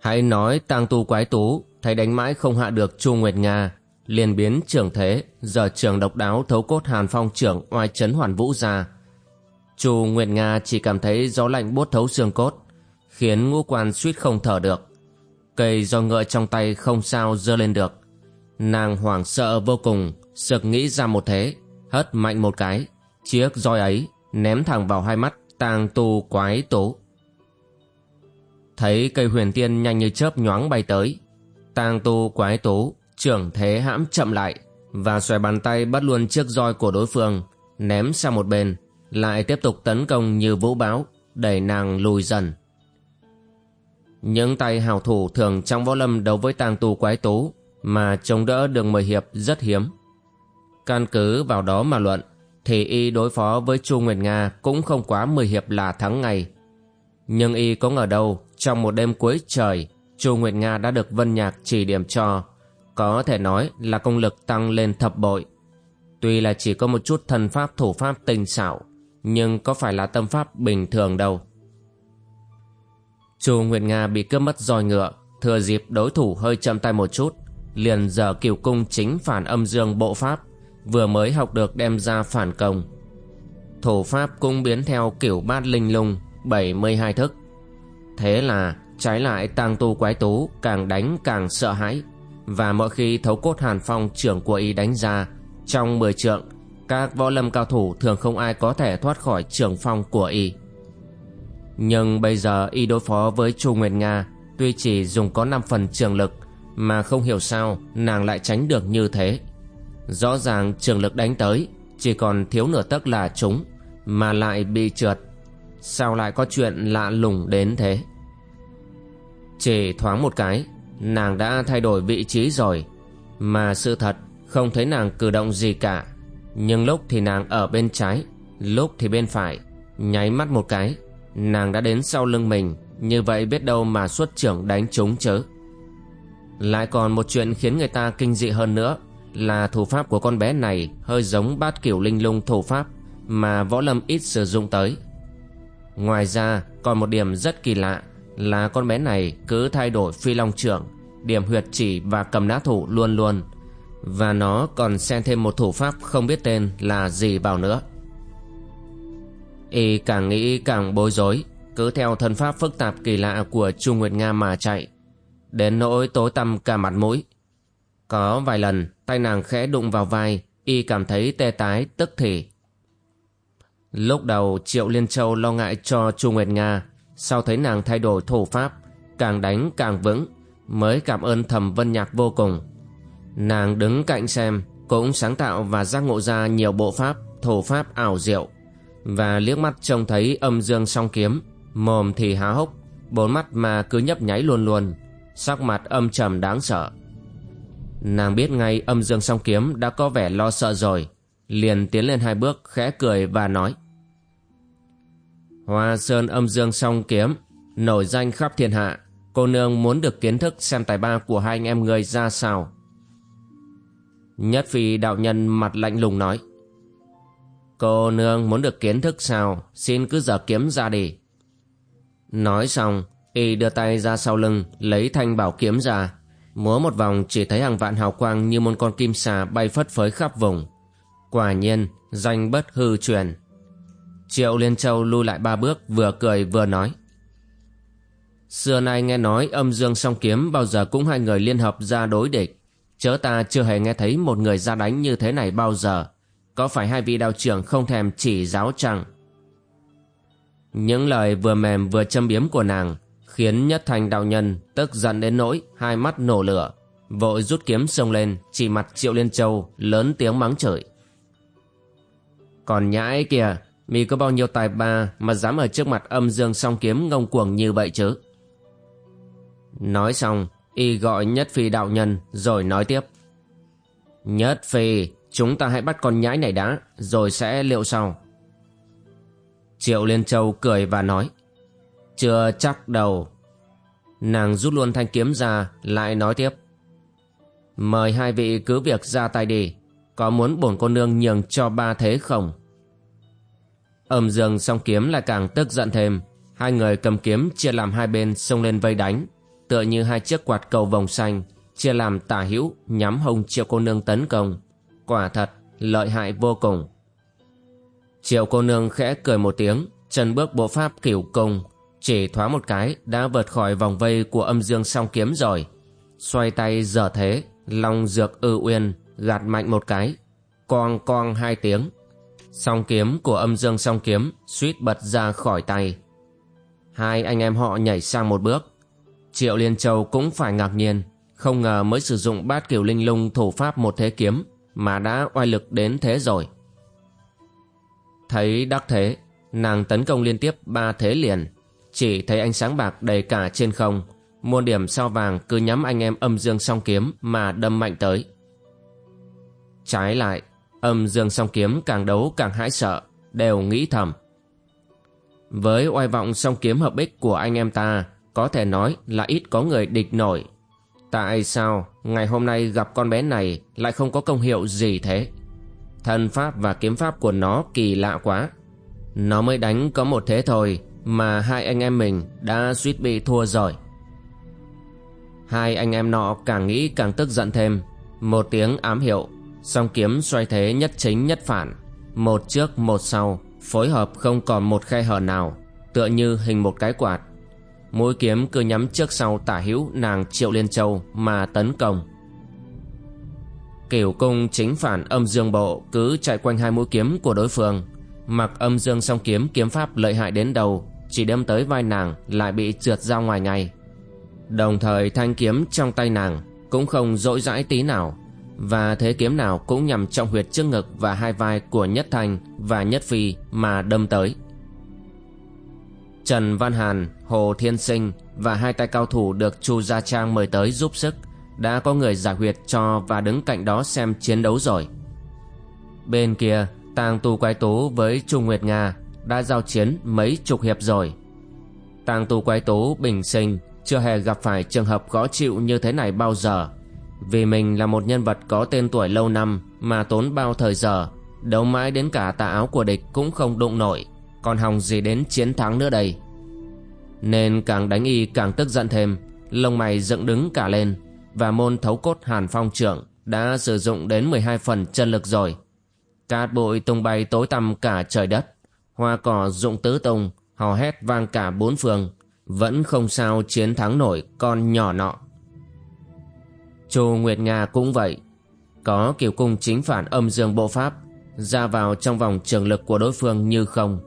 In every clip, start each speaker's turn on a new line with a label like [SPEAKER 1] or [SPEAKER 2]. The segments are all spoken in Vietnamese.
[SPEAKER 1] Hãy nói tang tu quái tú, thấy đánh mãi không hạ được Chu Nguyệt Nga. Liền biến trưởng thế, giờ trưởng độc đáo thấu cốt hàn phong trưởng oai chấn hoàn vũ ra. Chu Nguyệt Nga chỉ cảm thấy gió lạnh buốt thấu xương cốt, khiến ngũ quan suýt không thở được. Cây do ngựa trong tay không sao dơ lên được. Nàng hoảng sợ vô cùng, sực nghĩ ra một thế, hất mạnh một cái. Chiếc roi ấy ném thẳng vào hai mắt tang tu quái tú thấy cây huyền tiên nhanh như chớp nhoáng bay tới. Tang tu, quái tú, trưởng thế hãm chậm lại và xòe bàn tay bắt luôn chiếc roi của đối phương, ném sang một bên, lại tiếp tục tấn công như vũ bão, đẩy nàng lùi dần. Những tay hào thủ thường trong võ lâm đấu với tang tu, quái tú mà chống đỡ được mười hiệp rất hiếm. Căn cứ vào đó mà luận, thì y đối phó với chu nguyệt nga cũng không quá mười hiệp là thắng ngày nhưng y có ngờ đâu trong một đêm cuối trời, chu nguyệt nga đã được vân nhạc chỉ điểm cho. Có thể nói là công lực tăng lên thập bội. Tuy là chỉ có một chút thần pháp, thủ pháp tinh xảo, nhưng có phải là tâm pháp bình thường đâu. Chu nguyệt nga bị cướp mất roi ngựa, thừa dịp đối thủ hơi chậm tay một chút, liền dở kiều cung chính phản âm dương bộ pháp, vừa mới học được đem ra phản công. Thủ pháp cũng biến theo kiểu bát linh lung 72 thức thế là trái lại tang tu quái tú càng đánh càng sợ hãi. Và mỗi khi thấu cốt hàn phong trưởng của y đánh ra, trong 10 trượng, các võ lâm cao thủ thường không ai có thể thoát khỏi trường phong của y. Nhưng bây giờ y đối phó với chu nguyệt nga, tuy chỉ dùng có 5 phần trường lực, mà không hiểu sao nàng lại tránh được như thế. Rõ ràng trường lực đánh tới, chỉ còn thiếu nửa tấc là chúng mà lại bị trượt. Sao lại có chuyện lạ lùng đến thế? Chỉ thoáng một cái, nàng đã thay đổi vị trí rồi. Mà sự thật, không thấy nàng cử động gì cả. Nhưng lúc thì nàng ở bên trái, lúc thì bên phải. Nháy mắt một cái, nàng đã đến sau lưng mình. Như vậy biết đâu mà xuất trưởng đánh trúng chớ lại còn một chuyện khiến người ta kinh dị hơn nữa, là thủ pháp của con bé này hơi giống bát kiểu linh lung thủ pháp mà võ lâm ít sử dụng tới. Ngoài ra, còn một điểm rất kỳ lạ là con bé này cứ thay đổi phi long trưởng, điểm huyệt chỉ và cầm nã thủ luôn luôn. Và nó còn xen thêm một thủ pháp không biết tên là gì vào nữa. Y càng nghĩ càng bối rối, cứ theo thân pháp phức tạp kỳ lạ của chu nguyệt nga mà chạy, đến nỗi tối tăm cả mặt mũi. Có vài lần, tay nàng khẽ đụng vào vai, y cảm thấy tê tái, tức thì. Lúc đầu triệu liên châu lo ngại cho chu nguyệt nga sau thấy nàng thay đổi thủ pháp, càng đánh càng vững, mới cảm ơn thầm vân nhạc vô cùng. Nàng đứng cạnh xem, cũng sáng tạo và giác ngộ ra nhiều bộ pháp, thủ pháp ảo diệu. Và liếc mắt trông thấy âm dương song kiếm, mồm thì há hốc, bốn mắt mà cứ nhấp nháy luôn luôn, sắc mặt âm trầm đáng sợ. Nàng biết ngay âm dương song kiếm đã có vẻ lo sợ rồi, liền tiến lên hai bước, khẽ cười và nói hoa sơn âm dương song kiếm, nổi danh khắp thiên hạ. Cô nương muốn được kiến thức xem tài ba của hai anh em người ra sao. Nhất phi đạo nhân mặt lạnh lùng nói, cô nương muốn được kiến thức sao? Xin cứ giở kiếm ra đi. Nói xong, y đưa tay ra sau lưng, lấy thanh bảo kiếm ra. Múa một vòng, chỉ thấy hàng vạn hào quang như một con kim xà bay phất phới khắp vùng. Quả nhiên, danh bất hư truyền triệu liên châu lui lại ba bước, vừa cười vừa nói. Xưa nay nghe nói âm dương song kiếm, bao giờ cũng hai người liên hợp ra đối địch. Chớ ta chưa hề nghe thấy một người ra đánh như thế này bao giờ. Có phải hai vị đạo trưởng không thèm chỉ giáo chăng? Những lời vừa mềm vừa châm biếm của nàng khiến nhất thành đạo nhân tức giận đến nỗi hai mắt nổ lửa, Vội rút kiếm xông lên, Chỉ mặt Triệu Liên Châu Lớn tiếng mắng chửi. Còn nhãi kìa Mi có bao nhiêu tài ba Mà dám ở trước mặt âm dương song kiếm ngông cuồng như vậy chứ? Nói xong, Y gọi Nhất Phi đạo nhân, Rồi nói tiếp. Nhất Phi, Chúng ta hãy bắt con nhãi này đã, Rồi sẽ liệu sau. Triệu Liên Châu cười và nói, Chưa chắc đâu. Nàng rút luôn thanh kiếm ra, Lại nói tiếp. Mời hai vị cứ việc ra tay đi, Có muốn bổn cô nương nhường cho ba thế không? Âm dương song kiếm lại càng tức giận thêm. Hai người cầm kiếm chia làm hai bên xông lên vây đánh. Tựa như hai chiếc quạt cầu vòng xanh, Chia làm tả hữu, nhắm hông triệu cô nương tấn công. Quả thật, lợi hại vô cùng. Triệu cô nương khẽ cười một tiếng, Chân bước bộ pháp kiểu cung, Chỉ thoáng một cái đã vượt khỏi vòng vây của âm dương song kiếm rồi. Xoay tay dở thế, Long dược ư uyên, Gạt mạnh một cái. Con con hai tiếng Song kiếm của âm dương song kiếm suýt bật ra khỏi tay. Hai anh em họ nhảy sang một bước. Triệu Liên Châu cũng phải ngạc nhiên, Không ngờ mới sử dụng bát kiểu linh lung thủ pháp một thế kiếm Mà đã oai lực đến thế rồi. Thấy đắc thế, Nàng tấn công liên tiếp ba thế liền. Chỉ thấy ánh sáng bạc đầy cả trên không, Muôn điểm sao vàng cứ nhắm anh em âm dương song kiếm Mà đâm mạnh tới. Trái lại Âm dương song kiếm càng đấu càng hãi sợ, Đều nghĩ thầm. Với oai vọng song kiếm hợp bích của anh em ta, Có thể nói là ít có người địch nổi. Tại sao ngày hôm nay gặp con bé này Lại không có công hiệu gì thế? Thân pháp và kiếm pháp của nó kỳ lạ quá. Nó mới đánh có một thế thôi Mà hai anh em mình đã suýt bị thua rồi. Hai anh em nọ càng nghĩ càng tức giận thêm. Một tiếng ám hiệu Song kiếm xoay thế nhất chính nhất phản. Một trước, một sau, Phối hợp không còn một khe hở nào, Tựa như hình một cái quạt. Mũi kiếm cứ nhắm trước sau tả hữu nàng Triệu Liên Châu mà tấn công. Cửu cung chính phản âm dương bộ cứ chạy quanh hai mũi kiếm của đối phương. Mặc âm dương song kiếm kiếm pháp lợi hại đến đầu, Chỉ đâm tới vai nàng lại bị trượt ra ngoài ngay. Đồng thời thanh kiếm trong tay nàng cũng không dỗi dãi tí nào và thế kiếm nào cũng nhằm trong huyệt trước ngực và hai vai của Nhất Thanh và Nhất Phi mà đâm tới. Trần Văn Hàn, Hồ Thiên Sinh và hai tay cao thủ được Chu Gia Trang mời tới giúp sức đã có người giải huyệt cho và đứng cạnh đó xem chiến đấu rồi. Bên kia, Tàng Tu Quái Tú với Trung Nguyệt Nga đã giao chiến mấy chục hiệp rồi. Tàng Tu Quái Tú bình sinh chưa hề gặp phải trường hợp khó chịu như thế này bao giờ vì mình là một nhân vật có tên tuổi lâu năm mà tốn bao thời giờ, đấu mãi đến cả tà áo của địch cũng không đụng nổi, còn hòng gì đến chiến thắng nữa đây. Nên càng đánh y càng tức giận thêm, lông mày dựng đứng cả lên, và môn thấu cốt hàn phong trưởng đã sử dụng đến 12 phần chân lực rồi. Cát bụi tung bay tối tăm cả trời đất, hoa cỏ rụng tứ tung, hò hét vang cả bốn phương, vẫn không sao chiến thắng nổi con nhỏ nọ. Chu Nguyệt Nga cũng vậy. Có kiểu cung chính phản âm dương bộ pháp, ra vào trong vòng trường lực của đối phương như không.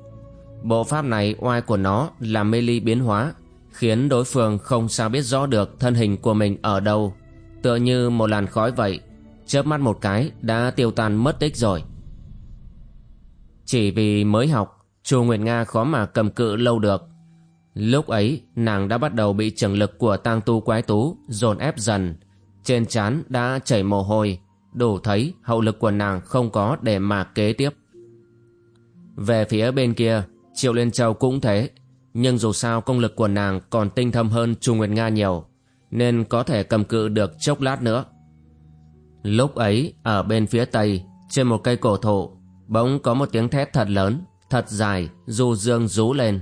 [SPEAKER 1] Bộ pháp này oai của nó là mê ly biến hóa, khiến đối phương không sao biết rõ được thân hình của mình ở đâu. Tựa như một làn khói vậy, chớp mắt một cái đã tiêu tan mất tích rồi. Chỉ vì mới học, Chu Nguyệt Nga khó mà cầm cự lâu được. Lúc ấy, nàng đã bắt đầu bị trường lực của tang tu quái tú dồn ép dần, trên trán đã chảy mồ hôi, đủ thấy hậu lực của nàng không có để mà kế tiếp. Về phía bên kia, Triệu Liên Châu cũng thế, nhưng dù sao công lực của nàng còn tinh thâm hơn Trung Nguyệt Nga nhiều, nên có thể cầm cự được chốc lát nữa. Lúc ấy, ở bên phía tây, trên một cây cổ thụ, bỗng có một tiếng thét thật lớn, thật dài, du dương rú lên.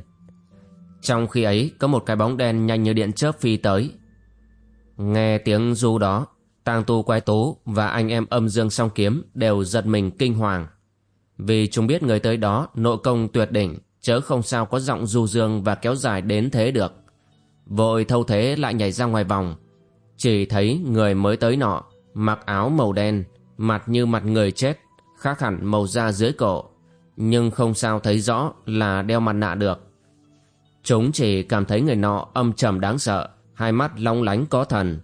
[SPEAKER 1] Trong khi ấy, có một cái bóng đen nhanh như điện chớp phi tới, Nghe tiếng du đó, tang tu quái tố và anh em âm dương song kiếm đều giật mình kinh hoàng. Vì chúng biết người tới đó nội công tuyệt đỉnh, chớ không sao có giọng du dương và kéo dài đến thế được. Vội thâu thế lại nhảy ra ngoài vòng. Chỉ thấy người mới tới nọ, mặc áo màu đen, mặt như mặt người chết, khác hẳn màu da dưới cổ. Nhưng không sao thấy rõ là đeo mặt nạ được. Chúng chỉ cảm thấy người nọ âm trầm đáng sợ, hai mắt long lánh có thần.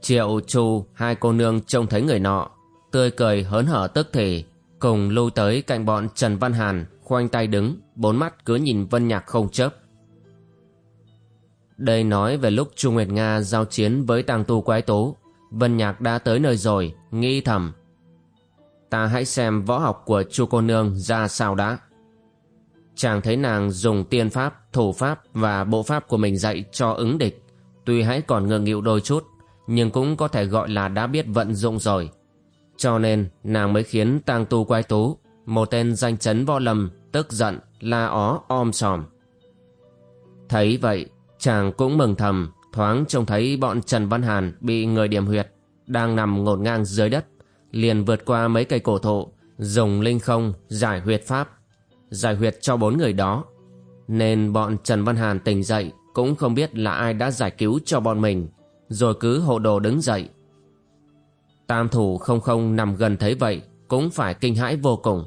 [SPEAKER 1] Triệu Chu hai cô nương trông thấy người nọ Tươi cười hớn hở tức thì Cùng lưu tới cạnh bọn Trần Văn Hàn Khoanh tay đứng Bốn mắt cứ nhìn Vân Nhạc không chớp. Đây nói về lúc Chu Nguyệt Nga giao chiến với tàng tu quái tố Vân Nhạc đã tới nơi rồi Nghĩ thầm. Ta hãy xem võ học của chu cô nương ra sao đã. Chàng thấy nàng dùng tiên pháp, thủ pháp và bộ pháp của mình dạy cho ứng địch. Tuy hãy còn ngượng nghịu đôi chút Nhưng cũng có thể gọi là đã biết vận dụng rồi. Cho nên nàng mới khiến tang tu quái tú Một tên danh chấn võ lâm Tức giận, la ó, om sòm. Thấy vậy Chàng cũng mừng thầm Thoáng trông thấy bọn Trần Văn Hàn Bị người điểm huyệt Đang nằm ngổn ngang dưới đất Liền vượt qua mấy cây cổ thụ Dùng linh không giải huyệt pháp Giải huyệt cho bốn người đó. Nên bọn Trần Văn Hàn tỉnh dậy cũng không biết là ai đã giải cứu cho bọn mình, rồi cứ hộ đồ đứng dậy. Tam thủ không không nằm gần thấy vậy, cũng phải kinh hãi vô cùng.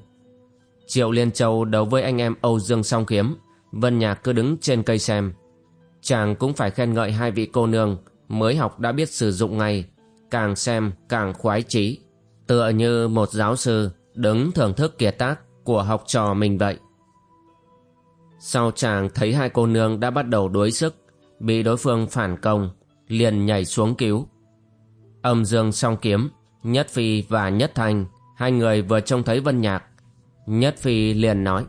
[SPEAKER 1] Triệu liên châu đấu với anh em âu dương song kiếm, vân nhạc cứ đứng trên cây xem chàng cũng phải khen ngợi hai vị cô nương, mới học đã biết sử dụng ngay, càng xem càng khoái trí tựa như một giáo sư đứng thưởng thức kiệt tác của học trò mình vậy sau chàng thấy hai cô nương đã bắt đầu đuối sức, bị đối phương phản công, liền nhảy xuống cứu. Âm dương song kiếm, Nhất Phi và Nhất Thanh, hai người vừa trông thấy Vân Nhạc. Nhất Phi liền nói.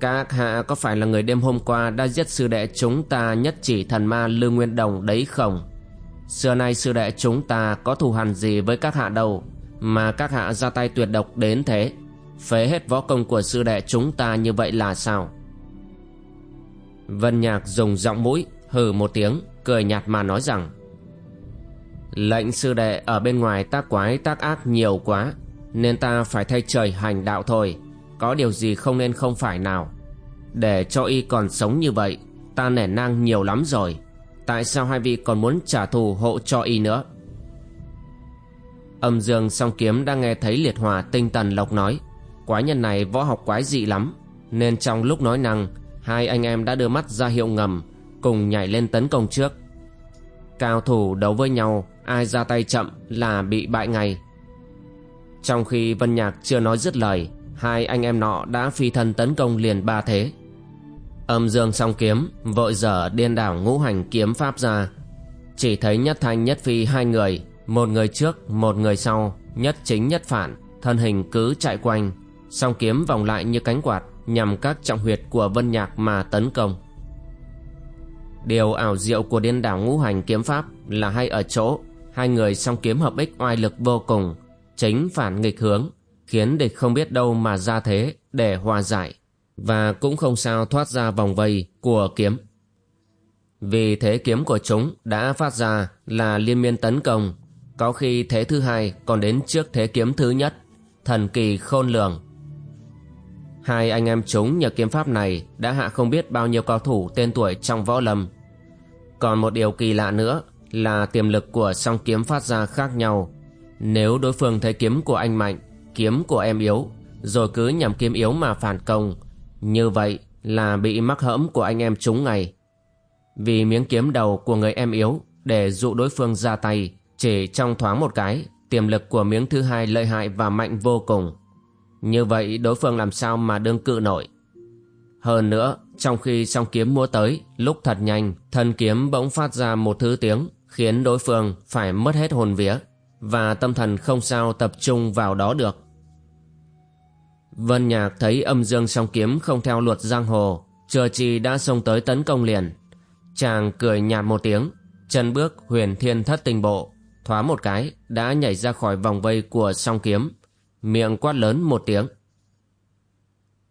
[SPEAKER 1] Các hạ có phải là người đêm hôm qua đã giết sư đệ chúng ta nhất chỉ thần ma Lưu Nguyên Đồng đấy không? Xưa nay sư đệ chúng ta có thù hằn gì với các hạ đâu mà các hạ ra tay tuyệt độc đến thế phế hết võ công của sư đệ chúng ta như vậy là sao? Vân nhạc dùng giọng mũi, hừ một tiếng, cười nhạt mà nói rằng, lệnh sư đệ ở bên ngoài tác quái tác ác nhiều quá, nên ta phải thay trời hành đạo thôi. Có điều gì không nên không phải nào. Để cho y còn sống như vậy, ta nể nang nhiều lắm rồi. Tại sao hai vị còn muốn trả thù hộ cho y nữa? Âm dương song kiếm đang nghe thấy liệt hòa tinh tần lộc nói. Quái nhân này võ học quái dị lắm. Nên trong lúc nói năng, Hai anh em đã đưa mắt ra hiệu ngầm, Cùng nhảy lên tấn công trước. Cao thủ đấu với nhau, Ai ra tay chậm là bị bại ngay. Trong khi Vân Nhạc chưa nói dứt lời, Hai anh em nọ đã phi thân tấn công liền ba thế. Âm dương song kiếm, Vội dở điên đảo ngũ hành kiếm pháp ra. Chỉ thấy nhất thanh, nhất phi hai người, Một người trước, một người sau, Nhất chính nhất phản, Thân hình cứ chạy quanh song kiếm vòng lại như cánh quạt, nhằm các trọng huyệt của vân nhạc mà tấn công. Điều ảo diệu của điên đảo ngũ hành kiếm pháp là hay ở chỗ, hai người song kiếm hợp ích oai lực vô cùng chính phản nghịch hướng, khiến địch không biết đâu mà ra thế để hòa giải, và cũng không sao thoát ra vòng vây của kiếm. Vì thế kiếm của chúng đã phát ra là liên miên tấn công, có khi thế thứ hai còn đến trước thế kiếm thứ nhất, thần kỳ khôn lường. Hai anh em chúng nhờ kiếm pháp này đã hạ không biết bao nhiêu cao thủ tên tuổi trong võ lâm. Còn một điều kỳ lạ nữa là tiềm lực của song kiếm phát ra khác nhau. Nếu đối phương thấy kiếm của anh mạnh, kiếm của em yếu, rồi cứ nhằm kiếm yếu mà phản công, như vậy là bị mắc hẫm của anh em chúng ngày. Vì miếng kiếm đầu của người em yếu để dụ đối phương ra tay, chỉ trong thoáng một cái, tiềm lực của miếng thứ hai lợi hại và mạnh vô cùng. Như vậy đối phương làm sao mà đương cự nổi? Hơn nữa, Trong khi song kiếm múa tới, Lúc thật nhanh, Thân kiếm bỗng phát ra một thứ tiếng, Khiến đối phương phải mất hết hồn vía, Và tâm thần không sao tập trung vào đó được. Vân Nhạc thấy âm dương song kiếm không theo luật giang hồ Chờ chi đã xông tới tấn công liền. Chàng cười nhạt một tiếng, Chân bước huyền thiên thất tình bộ, Thoá một cái, đã nhảy ra khỏi vòng vây của song kiếm miệng quát lớn một tiếng.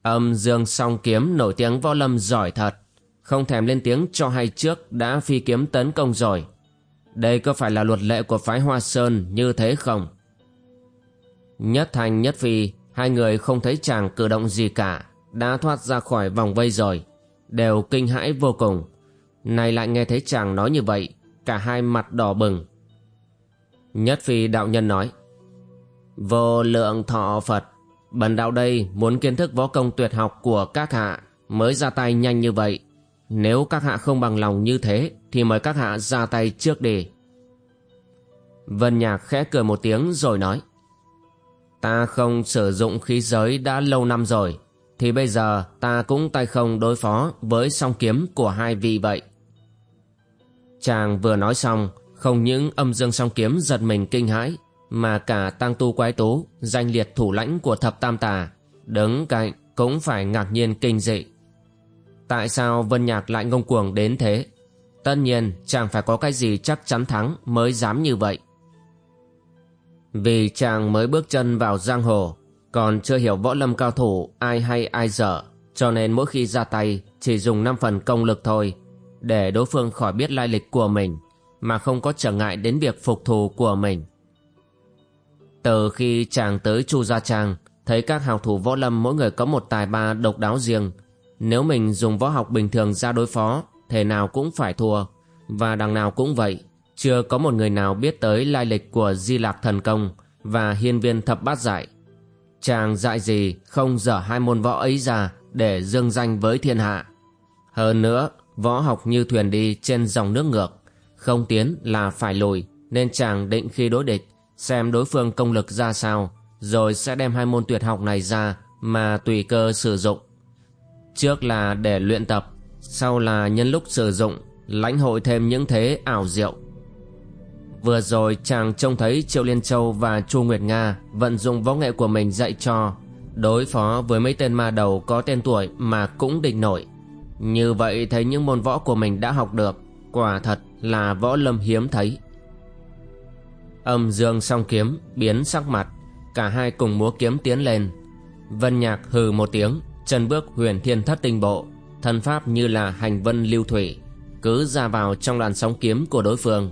[SPEAKER 1] Âm dương song kiếm nổi tiếng võ lâm giỏi thật, không thèm lên tiếng cho hay trước đã phi kiếm tấn công rồi. Đây có phải là luật lệ của phái Hoa Sơn như thế không? Nhất Thành Nhất Phi, hai người không thấy chàng cử động gì cả, đã thoát ra khỏi vòng vây rồi, đều kinh hãi vô cùng. Này lại nghe thấy chàng nói như vậy, cả hai mặt đỏ bừng. Nhất Phi đạo nhân nói, Vô lượng thọ Phật, bần đạo đây muốn kiến thức võ công tuyệt học của các hạ mới ra tay nhanh như vậy. Nếu các hạ không bằng lòng như thế thì mời các hạ ra tay trước đi. Vân Nhạc khẽ cười một tiếng rồi nói. Ta không sử dụng khí giới đã lâu năm rồi, thì bây giờ ta cũng tay không đối phó với song kiếm của hai vị vậy. Chàng vừa nói xong, không những âm dương song kiếm giật mình kinh hãi, mà cả tăng tu quái tú, danh liệt thủ lãnh của thập tam tà, đứng cạnh cũng phải ngạc nhiên kinh dị. Tại sao Vân Nhạc lại ngông cuồng đến thế? Tất nhiên chàng phải có cái gì chắc chắn thắng mới dám như vậy. Vì chàng mới bước chân vào giang hồ, còn chưa hiểu võ lâm cao thủ ai hay ai dở, cho nên mỗi khi ra tay chỉ dùng 5 phần công lực thôi, để đối phương khỏi biết lai lịch của mình, mà không có trở ngại đến việc phục thù của mình. Từ khi chàng tới Chu Gia Trang, thấy các hào thủ võ lâm mỗi người có một tài ba độc đáo riêng, nếu mình dùng võ học bình thường ra đối phó, thể nào cũng phải thua, và đằng nào cũng vậy, chưa có một người nào biết tới lai lịch của Di Lạc Thần Công và hiên viên thập bát giải. Chàng dạy gì không dở hai môn võ ấy ra để dương danh với thiên hạ. Hơn nữa, võ học như thuyền đi trên dòng nước ngược, không tiến là phải lùi, nên chàng định khi đối địch, xem đối phương công lực ra sao, rồi sẽ đem hai môn tuyệt học này ra mà tùy cơ sử dụng. Trước là để luyện tập, sau là nhân lúc sử dụng, lãnh hội thêm những thế ảo diệu. Vừa rồi chàng trông thấy Triệu Liên Châu và Chu Nguyệt Nga vận dụng võ nghệ của mình dạy cho, đối phó với mấy tên ma đầu có tên tuổi mà cũng địch nổi. Như vậy thấy những môn võ của mình đã học được, quả thật là võ lâm hiếm thấy. Âm dương song kiếm biến sắc mặt, cả hai cùng múa kiếm tiến lên. Vân Nhạc hừ một tiếng, chân bước huyền thiên thất tinh bộ, thân pháp như là hành vân lưu thủy, cứ ra vào trong làn sóng kiếm của đối phương.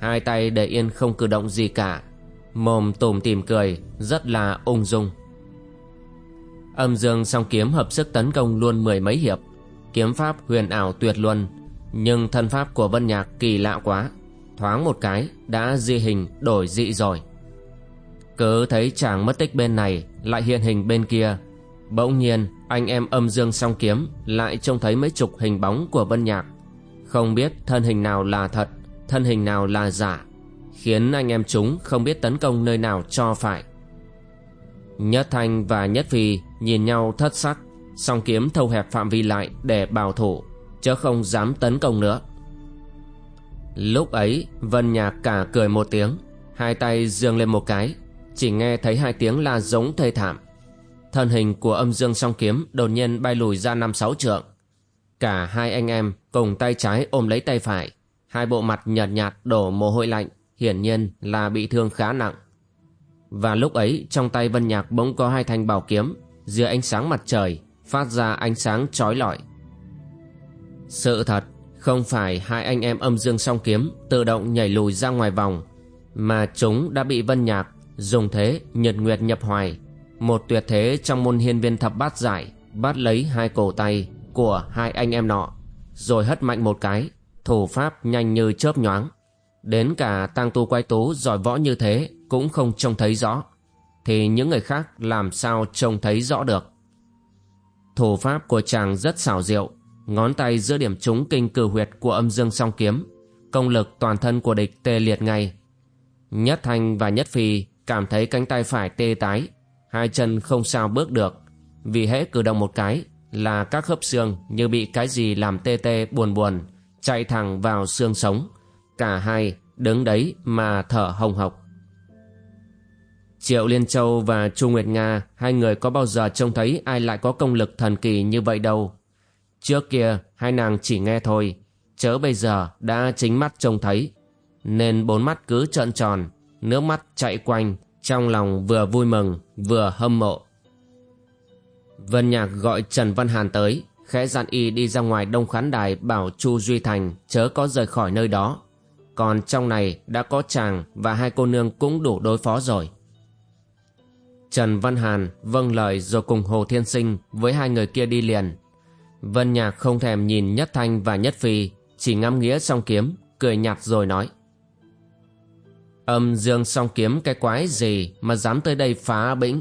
[SPEAKER 1] Hai tay để yên không cử động gì cả mồm tủm tỉm cười rất là ung dung. Âm dương song kiếm hợp sức tấn công luôn mười mấy hiệp kiếm pháp huyền ảo tuyệt luân nhưng thân pháp của vân nhạc kỳ lạ quá thoáng một cái, đã di hình, đổi dị rồi. Cứ thấy chàng mất tích bên này, lại hiện hình bên kia. Bỗng nhiên, anh em âm dương song kiếm lại trông thấy mấy chục hình bóng của vân nhạc. Không biết thân hình nào là thật, thân hình nào là giả, khiến anh em chúng không biết tấn công nơi nào cho phải. Nhất thanh và nhất phi nhìn nhau thất sắc, song kiếm thâu hẹp phạm vi lại để bảo thủ, chớ không dám tấn công nữa lúc ấy vân nhạc cả cười một tiếng hai tay dương lên một cái chỉ nghe thấy hai tiếng la giống thê thảm thân hình của âm dương song kiếm đột nhiên bay lùi ra năm sáu trượng cả hai anh em cùng tay trái ôm lấy tay phải hai bộ mặt nhợt nhạt đổ mồ hôi lạnh, hiển nhiên là bị thương khá nặng. Và lúc ấy trong tay Vân Nhạc bỗng có hai thanh bảo kiếm, dưới ánh sáng mặt trời, phát ra ánh sáng chói lọi. Sự thật, không phải hai anh em âm dương song kiếm tự động nhảy lùi ra ngoài vòng, mà chúng đã bị Vân Nhạc dùng thế nhật nguyệt nhập hoài, một tuyệt thế trong môn hiên viên thập bát giải, bắt lấy hai cổ tay của hai anh em nọ, rồi hất mạnh một cái, thủ pháp nhanh như chớp nhoáng. Đến cả tang tu quay tú giỏi võ như thế cũng không trông thấy rõ thì những người khác làm sao trông thấy rõ được? Thủ pháp của chàng rất xảo diệu ngón tay giữa điểm trúng kinh cử huyệt của âm dương song kiếm, công lực toàn thân của địch tê liệt ngay. Nhất thanh và nhất phi cảm thấy cánh tay phải tê tái, hai chân không sao bước được, vì hễ cử động một cái là các khớp xương như bị cái gì làm tê tê buồn buồn chạy thẳng vào xương sống, cả hai đứng đấy mà thở hồng hộc. Triệu liên châu và chu nguyệt nga, hai người có bao giờ trông thấy ai lại có công lực thần kỳ như vậy đâu? Trước kia, hai nàng chỉ nghe thôi. Chớ bây giờ đã chính mắt trông thấy. Nên bốn mắt cứ trợn tròn, nước mắt chạy quanh, trong lòng vừa vui mừng, vừa hâm mộ. Vân nhạc gọi trần văn hàn tới, khẽ dặn y đi ra ngoài đông khán đài bảo chu duy thành chớ có rời khỏi nơi đó. Còn trong này đã có chàng và hai cô nương cũng đủ đối phó rồi. Trần văn hàn vâng lời rồi cùng hồ thiên sinh với hai người kia đi liền vân nhạc không thèm nhìn nhất thanh và nhất phi, chỉ ngắm nghĩa song kiếm, cười nhạt rồi nói. Âm dương song kiếm cái quái gì mà dám tới đây phá bĩnh?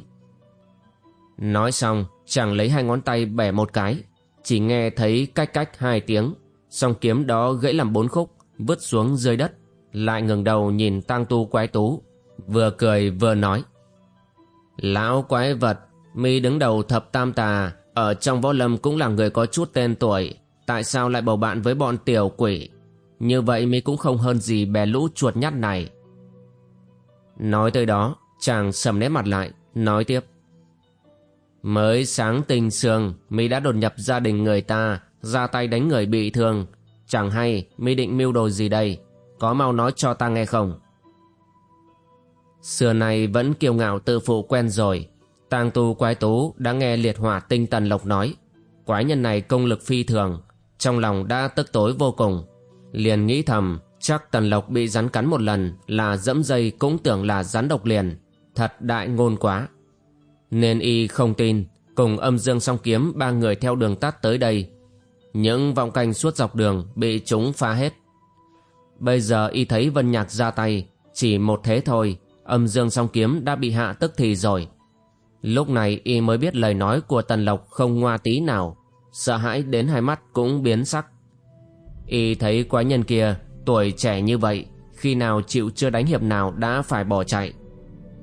[SPEAKER 1] Nói xong, chàng lấy hai ngón tay bẻ một cái, chỉ nghe thấy cách cách hai tiếng, song kiếm đó gãy làm bốn khúc, vứt xuống dưới đất, lại ngừng đầu nhìn tang tu quái tú, vừa cười vừa nói. Lão quái vật, mi đứng đầu thập tam tà ở trong võ lâm cũng là người có chút tên tuổi, tại sao lại bầu bạn với bọn tiểu quỷ? Như vậy mới cũng không hơn gì bè lũ chuột nhắt này. Nói tới đó, chàng sầm nét mặt lại, nói tiếp. Mới sáng tình sương mi đã đột nhập gia đình người ta, ra tay đánh người bị thương. Chẳng hay mi định mưu đồ gì đây? Có mau nói cho ta nghe không? Xưa nay vẫn kiêu ngạo, tự phụ quen rồi tang tu quái tú đã nghe liệt hỏa tinh tần lộc nói. Quái nhân này công lực phi thường, trong lòng đã tức tối vô cùng. Liền nghĩ thầm, chắc tần lộc bị rắn cắn một lần là dẫm dây cũng tưởng là rắn độc liền. Thật đại ngôn quá. Nên y không tin, cùng âm dương song kiếm ba người theo đường tắt tới đây. Những vọng canh suốt dọc đường bị chúng phá hết. Bây giờ y thấy vân nhạc ra tay, chỉ một thế thôi, âm dương song kiếm đã bị hạ tức thì rồi lúc này y mới biết lời nói của tần lộc không ngoa tí nào. Sợ hãi đến hai mắt cũng biến sắc. Y thấy quái nhân kia, tuổi trẻ như vậy, khi nào chịu chưa đánh hiệp nào đã phải bỏ chạy.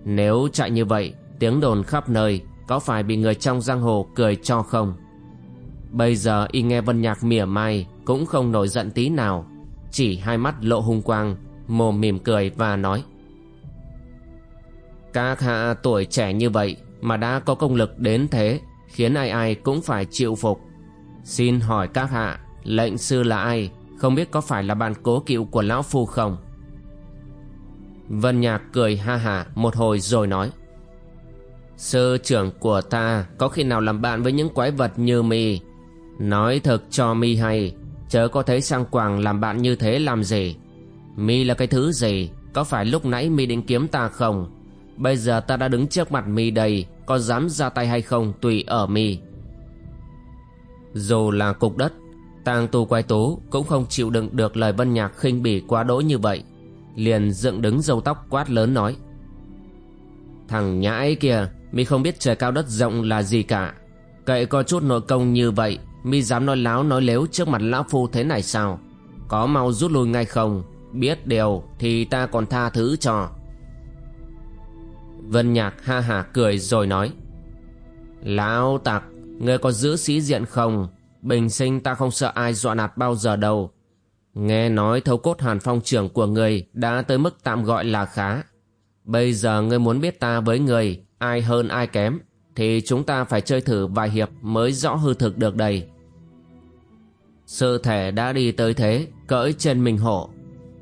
[SPEAKER 1] Nếu chạy như vậy, tiếng đồn khắp nơi có phải bị người trong giang hồ cười cho không? Bây giờ y nghe vân nhạc mỉa mai cũng không nổi giận tí nào, chỉ hai mắt lộ hung quang, mồm mỉm cười và nói. Các hạ tuổi trẻ như vậy mà đã có công lực đến thế, khiến ai ai cũng phải chịu phục. Xin hỏi các hạ, lệnh sư là ai? Không biết có phải là bạn cố cựu của lão phu không? Vân nhạc cười ha hả một hồi rồi nói, sư trưởng của ta có khi nào làm bạn với những quái vật như mi? Nói thật cho mi hay, chớ có thấy sang quàng làm bạn như thế làm gì? Mi là cái thứ gì? Có phải lúc nãy mi định kiếm ta không? Bây giờ ta đã đứng trước mặt mi đây có dám ra tay hay không tùy ở mi. Dù là cục đất tang tu quay tú cũng không chịu đựng được lời vân nhạc khinh bỉ quá đỗi như vậy, liền dựng đứng râu tóc quát lớn nói. Thằng nhãi kia, mi không biết trời cao đất rộng là gì cả. Cậy có chút nội công như vậy, mi dám nói láo nói lếu trước mặt lão phu thế này sao? Có mau rút lui ngay không? Biết điều thì ta còn tha thứ cho vân nhạc ha hả cười rồi nói, lão tặc, ngươi có giữ sĩ diện không? Bình sinh ta không sợ ai dọa nạt bao giờ đâu. Nghe nói thấu cốt hàn phong trưởng của ngươi đã tới mức tạm gọi là khá. Bây giờ ngươi muốn biết ta với người ai hơn ai kém, thì chúng ta phải chơi thử vài hiệp mới rõ hư thực được đây. Sư thể đã đi tới thế, cỡi trên mình hổ.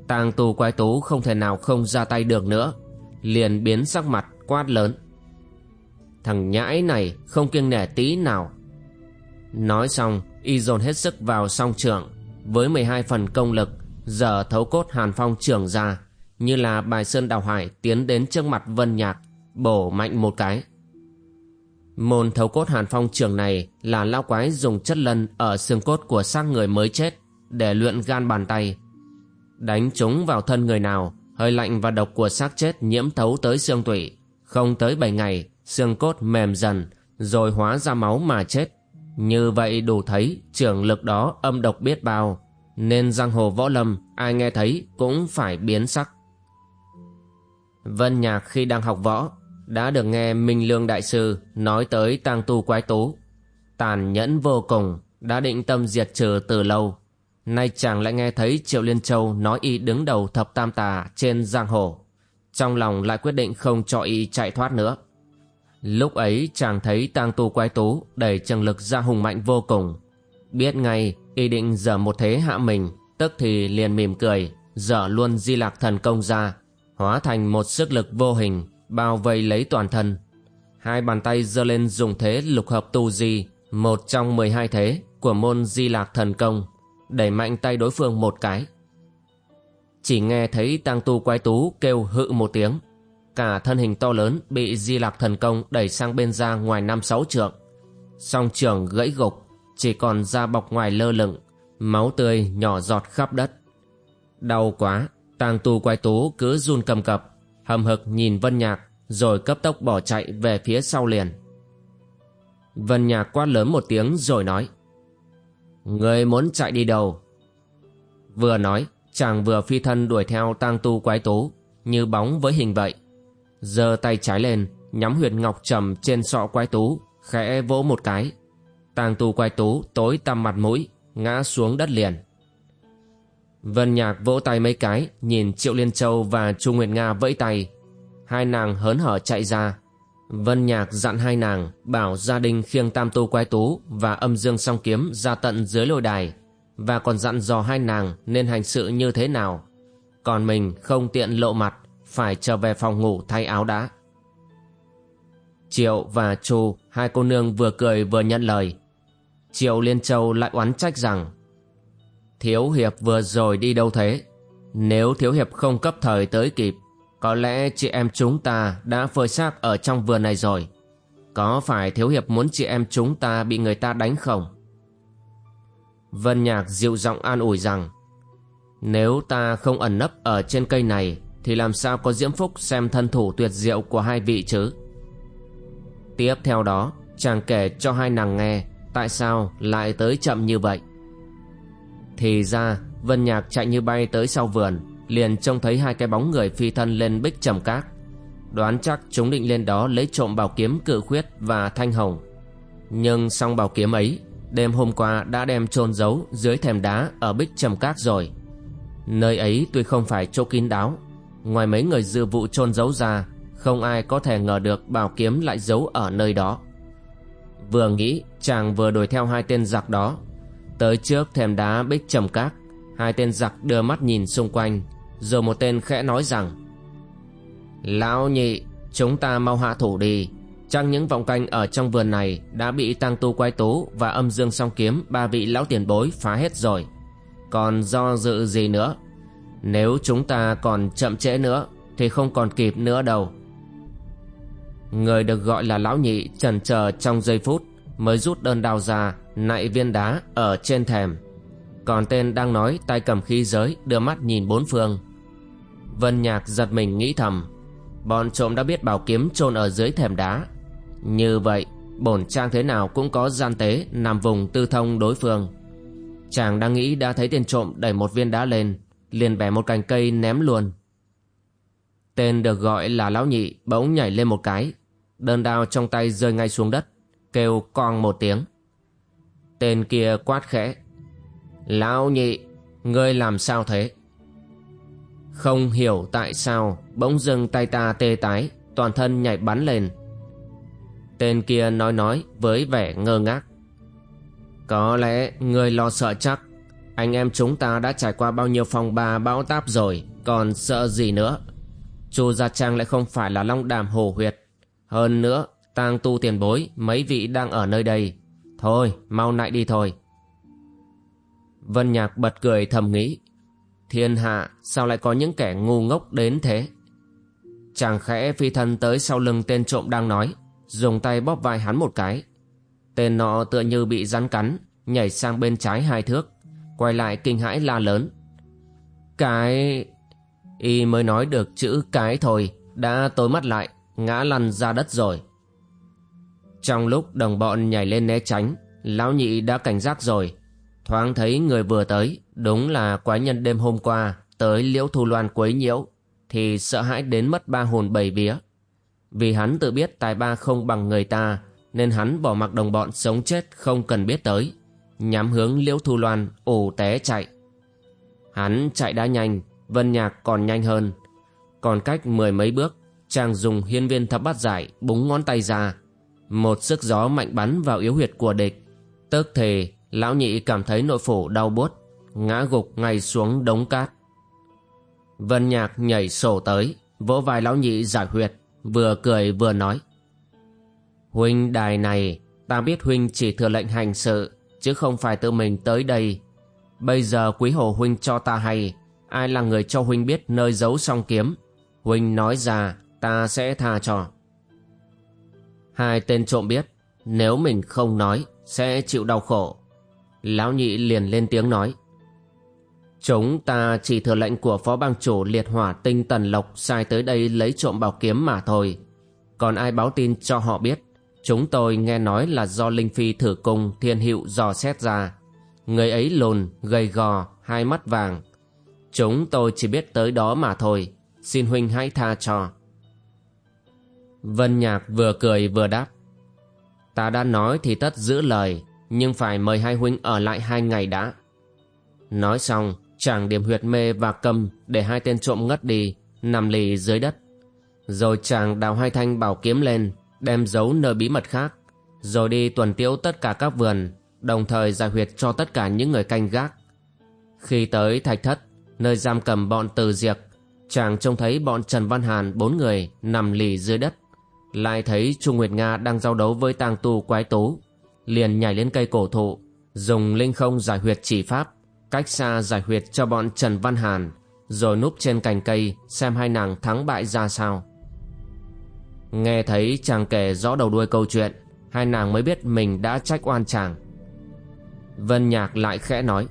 [SPEAKER 1] Tàng tù quái tú không thể nào không ra tay được nữa. Liền biến sắc mặt quát lớn. Thằng nhãi này không kiêng nể tí nào. Nói xong, y dồn hết sức vào song trưởng với 12 phần công lực, giờ thấu cốt hàn phong trưởng ra, như là bài sơn đào hải tiến đến trước mặt vân nhạc, bổ mạnh một cái. Môn thấu cốt hàn phong trưởng này là lao quái dùng chất lân ở xương cốt của xác người mới chết để luyện gan bàn tay. Đánh chúng vào thân người nào, hơi lạnh và độc của xác chết nhiễm thấu tới xương tủy không tới 7 ngày, xương cốt mềm dần, rồi hóa ra máu mà chết. Như vậy đủ thấy trưởng lực đó âm độc biết bao. Nên giang hồ võ lâm, ai nghe thấy cũng phải biến sắc. Vân nhạc khi đang học võ, đã được nghe minh lương đại sư nói tới tang tu quái tú tàn nhẫn vô cùng, đã định tâm diệt trừ từ lâu. Nay chàng lại nghe thấy triệu liên châu nói y đứng đầu thập tam tà trên giang hồ trong lòng lại quyết định không cho y chạy thoát nữa. Lúc ấy chàng thấy tang tu quái tú đẩy trần lực ra hùng mạnh vô cùng. Biết ngay, y định dở một thế hạ mình, tức thì liền mỉm cười, dở luôn di lạc thần công ra, hóa thành một sức lực vô hình, bao vây lấy toàn thân. Hai bàn tay giơ lên dùng thế lục hợp tu di, một trong mười hai thế của môn di lạc thần công, đẩy mạnh tay đối phương một cái chỉ nghe thấy tang tu quái tú kêu hự một tiếng. Cả thân hình to lớn bị di lạc thần công đẩy sang bên ra ngoài năm sáu trượng. Song trường gãy gục, chỉ còn da bọc ngoài lơ lửng, máu tươi nhỏ giọt khắp đất. Đau quá, tang tu quái tú cứ run cầm cập hầm hực nhìn vân nhạc, rồi cấp tốc bỏ chạy về phía sau liền. Vân nhạc quát lớn một tiếng rồi nói, người muốn chạy đi đâu? Vừa nói chàng vừa phi thân đuổi theo tang tu quái tú như bóng với hình vậy. Giơ tay trái lên, nhắm huyệt ngọc trầm trên sọ quái tú khẽ vỗ một cái. Tang tu quái tú tối tăm mặt mũi, ngã xuống đất liền. Vân nhạc vỗ tay mấy cái, nhìn triệu liên châu và chu nguyệt nga vẫy tay. Hai nàng hớn hở chạy ra. Vân nhạc dặn hai nàng bảo gia đình khiêng tam tu quái tú và âm dương song kiếm ra tận dưới lôi đài và còn dặn dò hai nàng nên hành sự như thế nào. Còn mình không tiện lộ mặt, phải trở về phòng ngủ thay áo đã. Triệu và chu, hai cô nương vừa cười vừa nhận lời. Triệu liên châu lại oán trách rằng, thiếu hiệp vừa rồi đi đâu thế? Nếu thiếu hiệp không cấp thời tới kịp, có lẽ chị em chúng ta đã phơi xác ở trong vườn này rồi. Có phải thiếu hiệp muốn chị em chúng ta bị người ta đánh không? Vân Nhạc dịu giọng an ủi rằng, Nếu ta không ẩn nấp ở trên cây này, Thì làm sao có diễm phúc xem thân thủ tuyệt diệu của hai vị chứ? Tiếp theo đó, chàng kể cho hai nàng nghe Tại sao lại tới chậm như vậy. Thì ra, Vân Nhạc chạy như bay tới sau vườn, Liền trông thấy hai cái bóng người phi thân lên bích trầm cát. Đoán chắc chúng định lên đó lấy trộm bảo kiếm cự khuyết và thanh hồng. Nhưng song bảo kiếm ấy đêm hôm qua đã đem chôn giấu dưới thềm đá ở bích trầm cát rồi. Nơi ấy tuy không phải chỗ kín đáo, ngoài mấy người dự vụ chôn giấu ra, không ai có thể ngờ được bảo kiếm lại giấu ở nơi đó. Vừa nghĩ, chàng vừa đuổi theo hai tên giặc đó. Tới trước thềm đá bích trầm cát, hai tên giặc đưa mắt nhìn xung quanh, rồi một tên khẽ nói rằng, lão nhị, chúng ta mau hạ thủ đi chẳng những vòng canh ở trong vườn này đã bị tăng tu quái tố và âm dương song kiếm ba vị lão tiền bối phá hết rồi. Còn do dự gì nữa? Nếu chúng ta còn chậm trễ nữa, thì không còn kịp nữa đâu. Người được gọi là lão nhị trần chờ trong giây phút mới rút đơn đao ra, nạy viên đá ở trên thềm. Còn tên đang nói tay cầm khí giới đưa mắt nhìn bốn phương. Vân Nhạc giật mình nghĩ thầm, Bọn trộm đã biết bảo kiếm chôn ở dưới thềm đá như vậy, bổn trang thế nào cũng có gian tế, nằm vùng tư thông đối phương. Chàng đang nghĩ đã thấy tên trộm đẩy một viên đá lên, liền bẻ một cành cây ném luôn. Tên được gọi là lão nhị bỗng nhảy lên một cái, đơn đao trong tay rơi ngay xuống đất, kêu con một tiếng. Tên kia quát khẽ, lão nhị, ngươi làm sao thế? Không hiểu tại sao, bỗng dưng tay ta tê tái, toàn thân nhảy bắn lên. Tên kia nói nói với vẻ ngơ ngác. Có lẽ người lo sợ chắc, Anh em chúng ta đã trải qua bao nhiêu phòng ba bão táp rồi, Còn sợ gì nữa? Chu Gia Trang lại không phải là long đàm hồ huyệt. Hơn nữa, tang tu tiền bối, Mấy vị đang ở nơi đây. Thôi, mau nại đi thôi. Vân Nhạc bật cười thầm nghĩ, Thiên hạ, sao lại có những kẻ ngu ngốc đến thế? Chàng khẽ phi thân tới sau lưng tên trộm đang nói dùng tay bóp vai hắn một cái. Tên nọ tựa như bị rắn cắn, nhảy sang bên trái hai thước, quay lại kinh hãi la lớn. Cái... Y mới nói được chữ cái thôi, đã tối mắt lại, ngã lăn ra đất rồi. Trong lúc đồng bọn nhảy lên né tránh, lão nhị đã cảnh giác rồi. Thoáng thấy người vừa tới, đúng là quái nhân đêm hôm qua, tới liễu thu loan quấy nhiễu, thì sợ hãi đến mất ba hồn bảy vía. Vì hắn tự biết tài ba không bằng người ta, Nên hắn bỏ mặc đồng bọn sống chết không cần biết tới. Nhắm hướng Liễu Thu Loan, ủ té chạy. Hắn chạy đã nhanh, Vân Nhạc còn nhanh hơn. Còn cách mười mấy bước, Chàng dùng hiên viên thập bát giải Búng ngón tay ra. Một sức gió mạnh bắn vào yếu huyệt của địch. Tức thì, Lão nhị cảm thấy nội phủ đau buốt, Ngã gục ngay xuống đống cát. Vân Nhạc nhảy sổ tới, Vỗ vai lão nhị giải huyệt vừa cười vừa nói. Huynh đài này, ta biết Huynh chỉ thừa lệnh hành sự, chứ không phải tự mình tới đây. Bây giờ quý hồ Huynh cho ta hay, ai là người cho Huynh biết nơi giấu song kiếm. Huynh nói ra, ta sẽ tha cho. Hai tên trộm biết, nếu mình không nói, sẽ chịu đau khổ. Lão nhị liền lên tiếng nói. Chúng ta chỉ thừa lệnh của phó bang chủ liệt hỏa tinh tần lộc sai tới đây lấy trộm bảo kiếm mà thôi. Còn ai báo tin cho họ biết, chúng tôi nghe nói là do Linh Phi thử cung thiên hiệu dò xét ra. Người ấy lùn, gầy gò, hai mắt vàng. Chúng tôi chỉ biết tới đó mà thôi Xin huynh hãy tha cho Vân Nhạc vừa cười vừa đáp Ta đã nói thì tất giữ lời Nhưng phải mời hai huynh ở lại hai ngày đã Nói xong chàng điểm huyệt mê và cầm Để hai tên trộm ngất đi Nằm lì dưới đất Rồi chàng đào hai thanh bảo kiếm lên Đem giấu nơi bí mật khác Rồi đi tuần tiễu tất cả các vườn Đồng thời giải huyệt cho tất cả những người canh gác Khi tới thạch thất Nơi giam cầm bọn từ diệt chàng trông thấy bọn Trần Văn Hàn bốn người nằm lì dưới đất. Lại thấy Trung Nguyệt Nga đang giao đấu với tang tu quái tú. Liền nhảy lên cây cổ thụ, dùng linh không giải huyệt chỉ pháp, cách xa giải huyệt cho bọn Trần Văn Hàn, rồi núp trên cành cây xem hai nàng thắng bại ra sao. Nghe thấy chàng kể rõ đầu đuôi câu chuyện, hai nàng mới biết mình đã trách oan chàng. Vân Nhạc lại khẽ nói,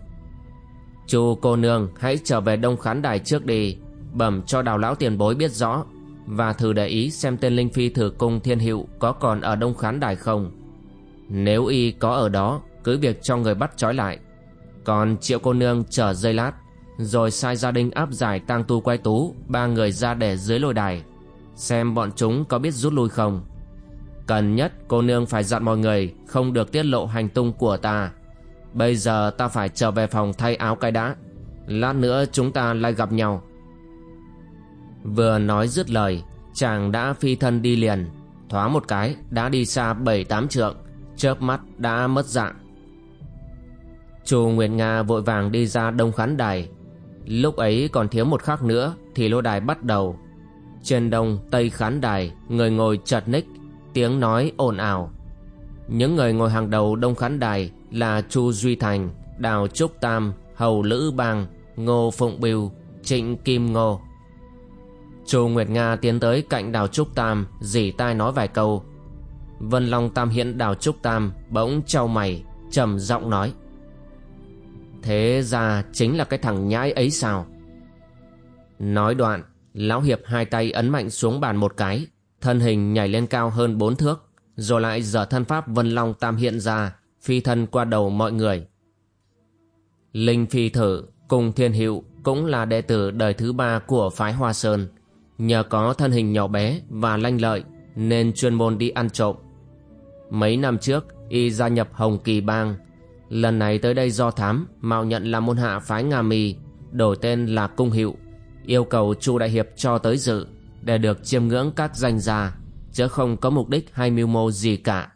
[SPEAKER 1] Chú cô nương hãy trở về đông khán đài trước đi bẩm cho đào lão tiền bối biết rõ và thử để ý xem tên linh phi thử cung thiên hiệu có còn ở đông khán đài không nếu y có ở đó cứ việc cho người bắt trói lại còn triệu cô nương chờ dây lát, rồi sai gia đình áp giải tang tu quay tú, ba người ra để dưới lôi đài, xem bọn chúng có biết rút lui không. Cần nhất cô nương phải dặn mọi người không được tiết lộ hành tung của ta. Bây giờ ta phải trở về phòng thay áo cái đã. Lát nữa chúng ta lại gặp nhau. Vừa nói dứt lời, Chàng đã phi thân đi liền Thoáng một cái đã đi xa bảy tám trượng, Chớp mắt đã mất dạng. Chu Nguyệt Nga vội vàng đi ra đông khán đài. Lúc ấy còn thiếu một khắc nữa Thì lô đài bắt đầu. Trên đông tây khán đài, Người ngồi chật ních, Tiếng nói ồn ào. Những người ngồi hàng đầu đông khán đài Là Chu Duy Thành, Đào Trúc Tam, Hầu Lữ Bang, Ngô Phụng Biêu, Trịnh Kim Ngô. Chu Nguyệt Nga tiến tới cạnh đào Trúc Tam, dì tai nói vài câu. Vân Long Tam hiện đào Trúc Tam bỗng trao mày, trầm giọng nói. Thế ra chính là cái thằng nhãi ấy sao Nói đoạn Lão Hiệp hai tay ấn mạnh xuống bàn một cái Thân hình nhảy lên cao hơn bốn thước Rồi lại dở thân pháp Vân Long Tam hiện ra Phi thân qua đầu mọi người Linh Phi Thử cùng Thiên Hiệu Cũng là đệ tử đời thứ ba của phái Hoa Sơn Nhờ có thân hình nhỏ bé và lanh lợi nên chuyên môn đi ăn trộm. Mấy năm trước, y gia nhập Hồng Kỳ Bang. Lần này tới đây do thám, mạo nhận là môn hạ phái Nga Mi, đổi tên là Cung Hiệu, yêu cầu Chu Đại Hiệp cho tới dự để được chiêm ngưỡng các danh gia, chứ không có mục đích hay mưu mô gì cả.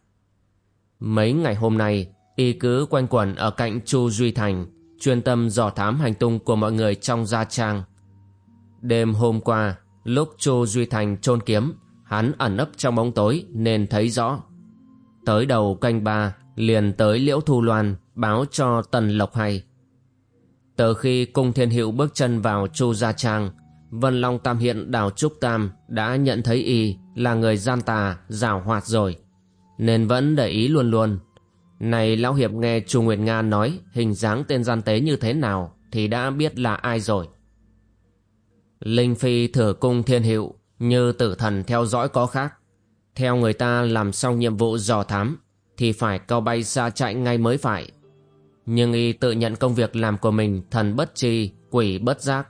[SPEAKER 1] Mấy ngày hôm nay, y cứ quanh quẩn ở cạnh Chu Duy Thành, chuyên tâm dò thám hành tung của mọi người trong gia trang. Đêm hôm qua, Lúc Chu Duy Thành chôn kiếm, hắn ẩn nấp trong bóng tối nên thấy rõ. Tới đầu canh ba, liền tới Liễu Thu Loan báo cho Tần Lộc hay. Từ khi Cung Thiên Hiệu bước chân vào Chu Gia Trang, Vân Long Tam Hiện Đào Trúc Tam đã nhận thấy y là người gian tà, rào hoạt rồi, nên vẫn để ý luôn luôn. Này Lão Hiệp nghe Chu Nguyệt Nga nói hình dáng tên gian tế như thế nào thì đã biết là ai rồi. Linh Phi thừa cung thiên hiệu như tử thần theo dõi có khác. Theo người ta làm xong nhiệm vụ dò thám thì phải cao bay xa chạy ngay mới phải. Nhưng y tự nhận công việc làm của mình thần bất tri, quỷ bất giác.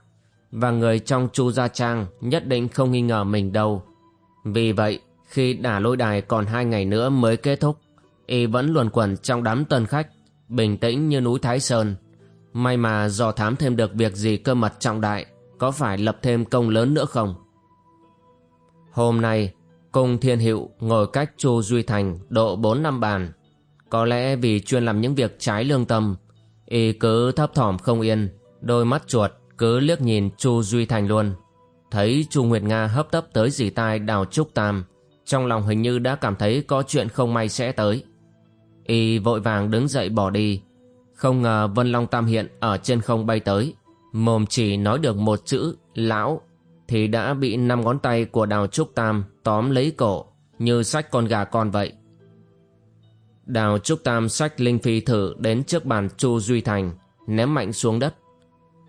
[SPEAKER 1] Và người trong chu gia trang nhất định không nghi ngờ mình đâu. Vì vậy, khi đả lôi đài còn hai ngày nữa mới kết thúc, y vẫn luồn quẩn trong đám tân khách, bình tĩnh như núi Thái Sơn. May mà dò thám thêm được việc gì cơ mật trọng đại có phải lập thêm công lớn nữa không? Hôm nay, cung thiên hiệu ngồi cách Chu Duy Thành độ 4 năm bàn. Có lẽ vì chuyên làm những việc trái lương tâm, y cứ thấp thỏm không yên, đôi mắt chuột cứ liếc nhìn Chu Duy Thành luôn. Thấy Chu Nguyệt Nga hấp tấp tới dì tai đào trúc tam, trong lòng hình như đã cảm thấy có chuyện không may sẽ tới. Y vội vàng đứng dậy bỏ đi, không ngờ Vân Long Tam Hiện ở trên không bay tới, Mồm chỉ nói được một chữ lão thì đã bị năm ngón tay của đào trúc tam tóm lấy cổ như sách con gà con vậy. Đào trúc tam sách linh phi thử đến trước bàn chu duy thành ném mạnh xuống đất.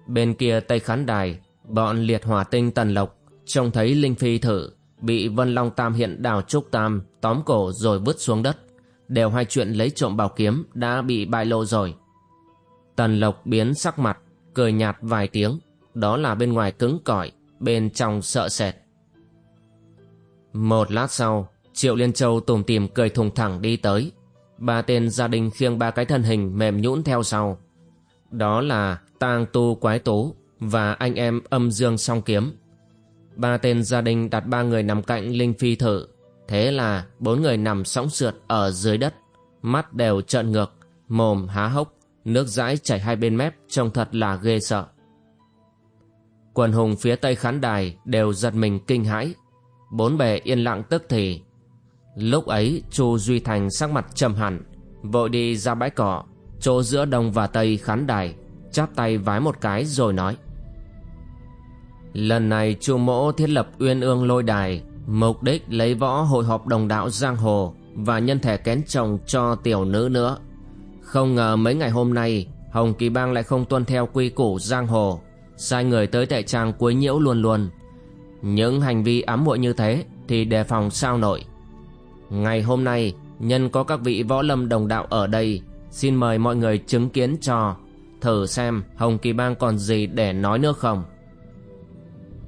[SPEAKER 1] Bên kia tây khán đài bọn liệt hỏa tinh tần lộc trông thấy linh phi thử bị vân long tam hiện đào trúc tam tóm cổ rồi vứt xuống đất đều hai chuyện lấy trộm bảo kiếm đã bị bại lộ rồi. Tần lộc biến sắc mặt cười nhạt vài tiếng đó là bên ngoài cứng cỏi, bên trong sợ sệt. Một lát sau, Triệu Liên Châu tùm tìm cười thùng thẳng đi tới. Ba tên gia đình khiêng ba cái thân hình mềm nhũn theo sau. Đó là Tang Tu Quái Tố và anh em âm dương song kiếm. Ba tên gia đình đặt ba người nằm cạnh Linh Phi Thử. Thế là bốn người nằm sóng sượt ở dưới đất, mắt đều trợn ngược, mồm há hốc, nước dãi chảy hai bên mép trông thật là ghê sợ. Quần hùng phía tây khán đài đều giật mình kinh hãi. Bốn bề yên lặng tức thì. Lúc ấy Chu Duy Thành sắc mặt trầm hẳn, vội đi ra bãi cỏ, chỗ giữa đông và tây khán đài, chắp tay vái một cái rồi nói. Lần này Chu Mỗ thiết lập uyên ương lôi đài, mục đích lấy võ hội họp đồng đạo giang hồ và nhân thể kén chồng cho tiểu nữ nữa. Không ngờ mấy ngày hôm nay Hồng Kỳ Bang lại không tuân theo quy củ giang hồ Sai người tới tệ trang quấy nhiễu luôn luôn những hành vi ám muội như thế Thì đề phòng sao nổi. Ngày hôm nay, Nhân có các vị võ lâm đồng đạo ở đây, Xin mời mọi người chứng kiến cho, Thử xem Hồng Kỳ Bang còn gì để nói nữa không.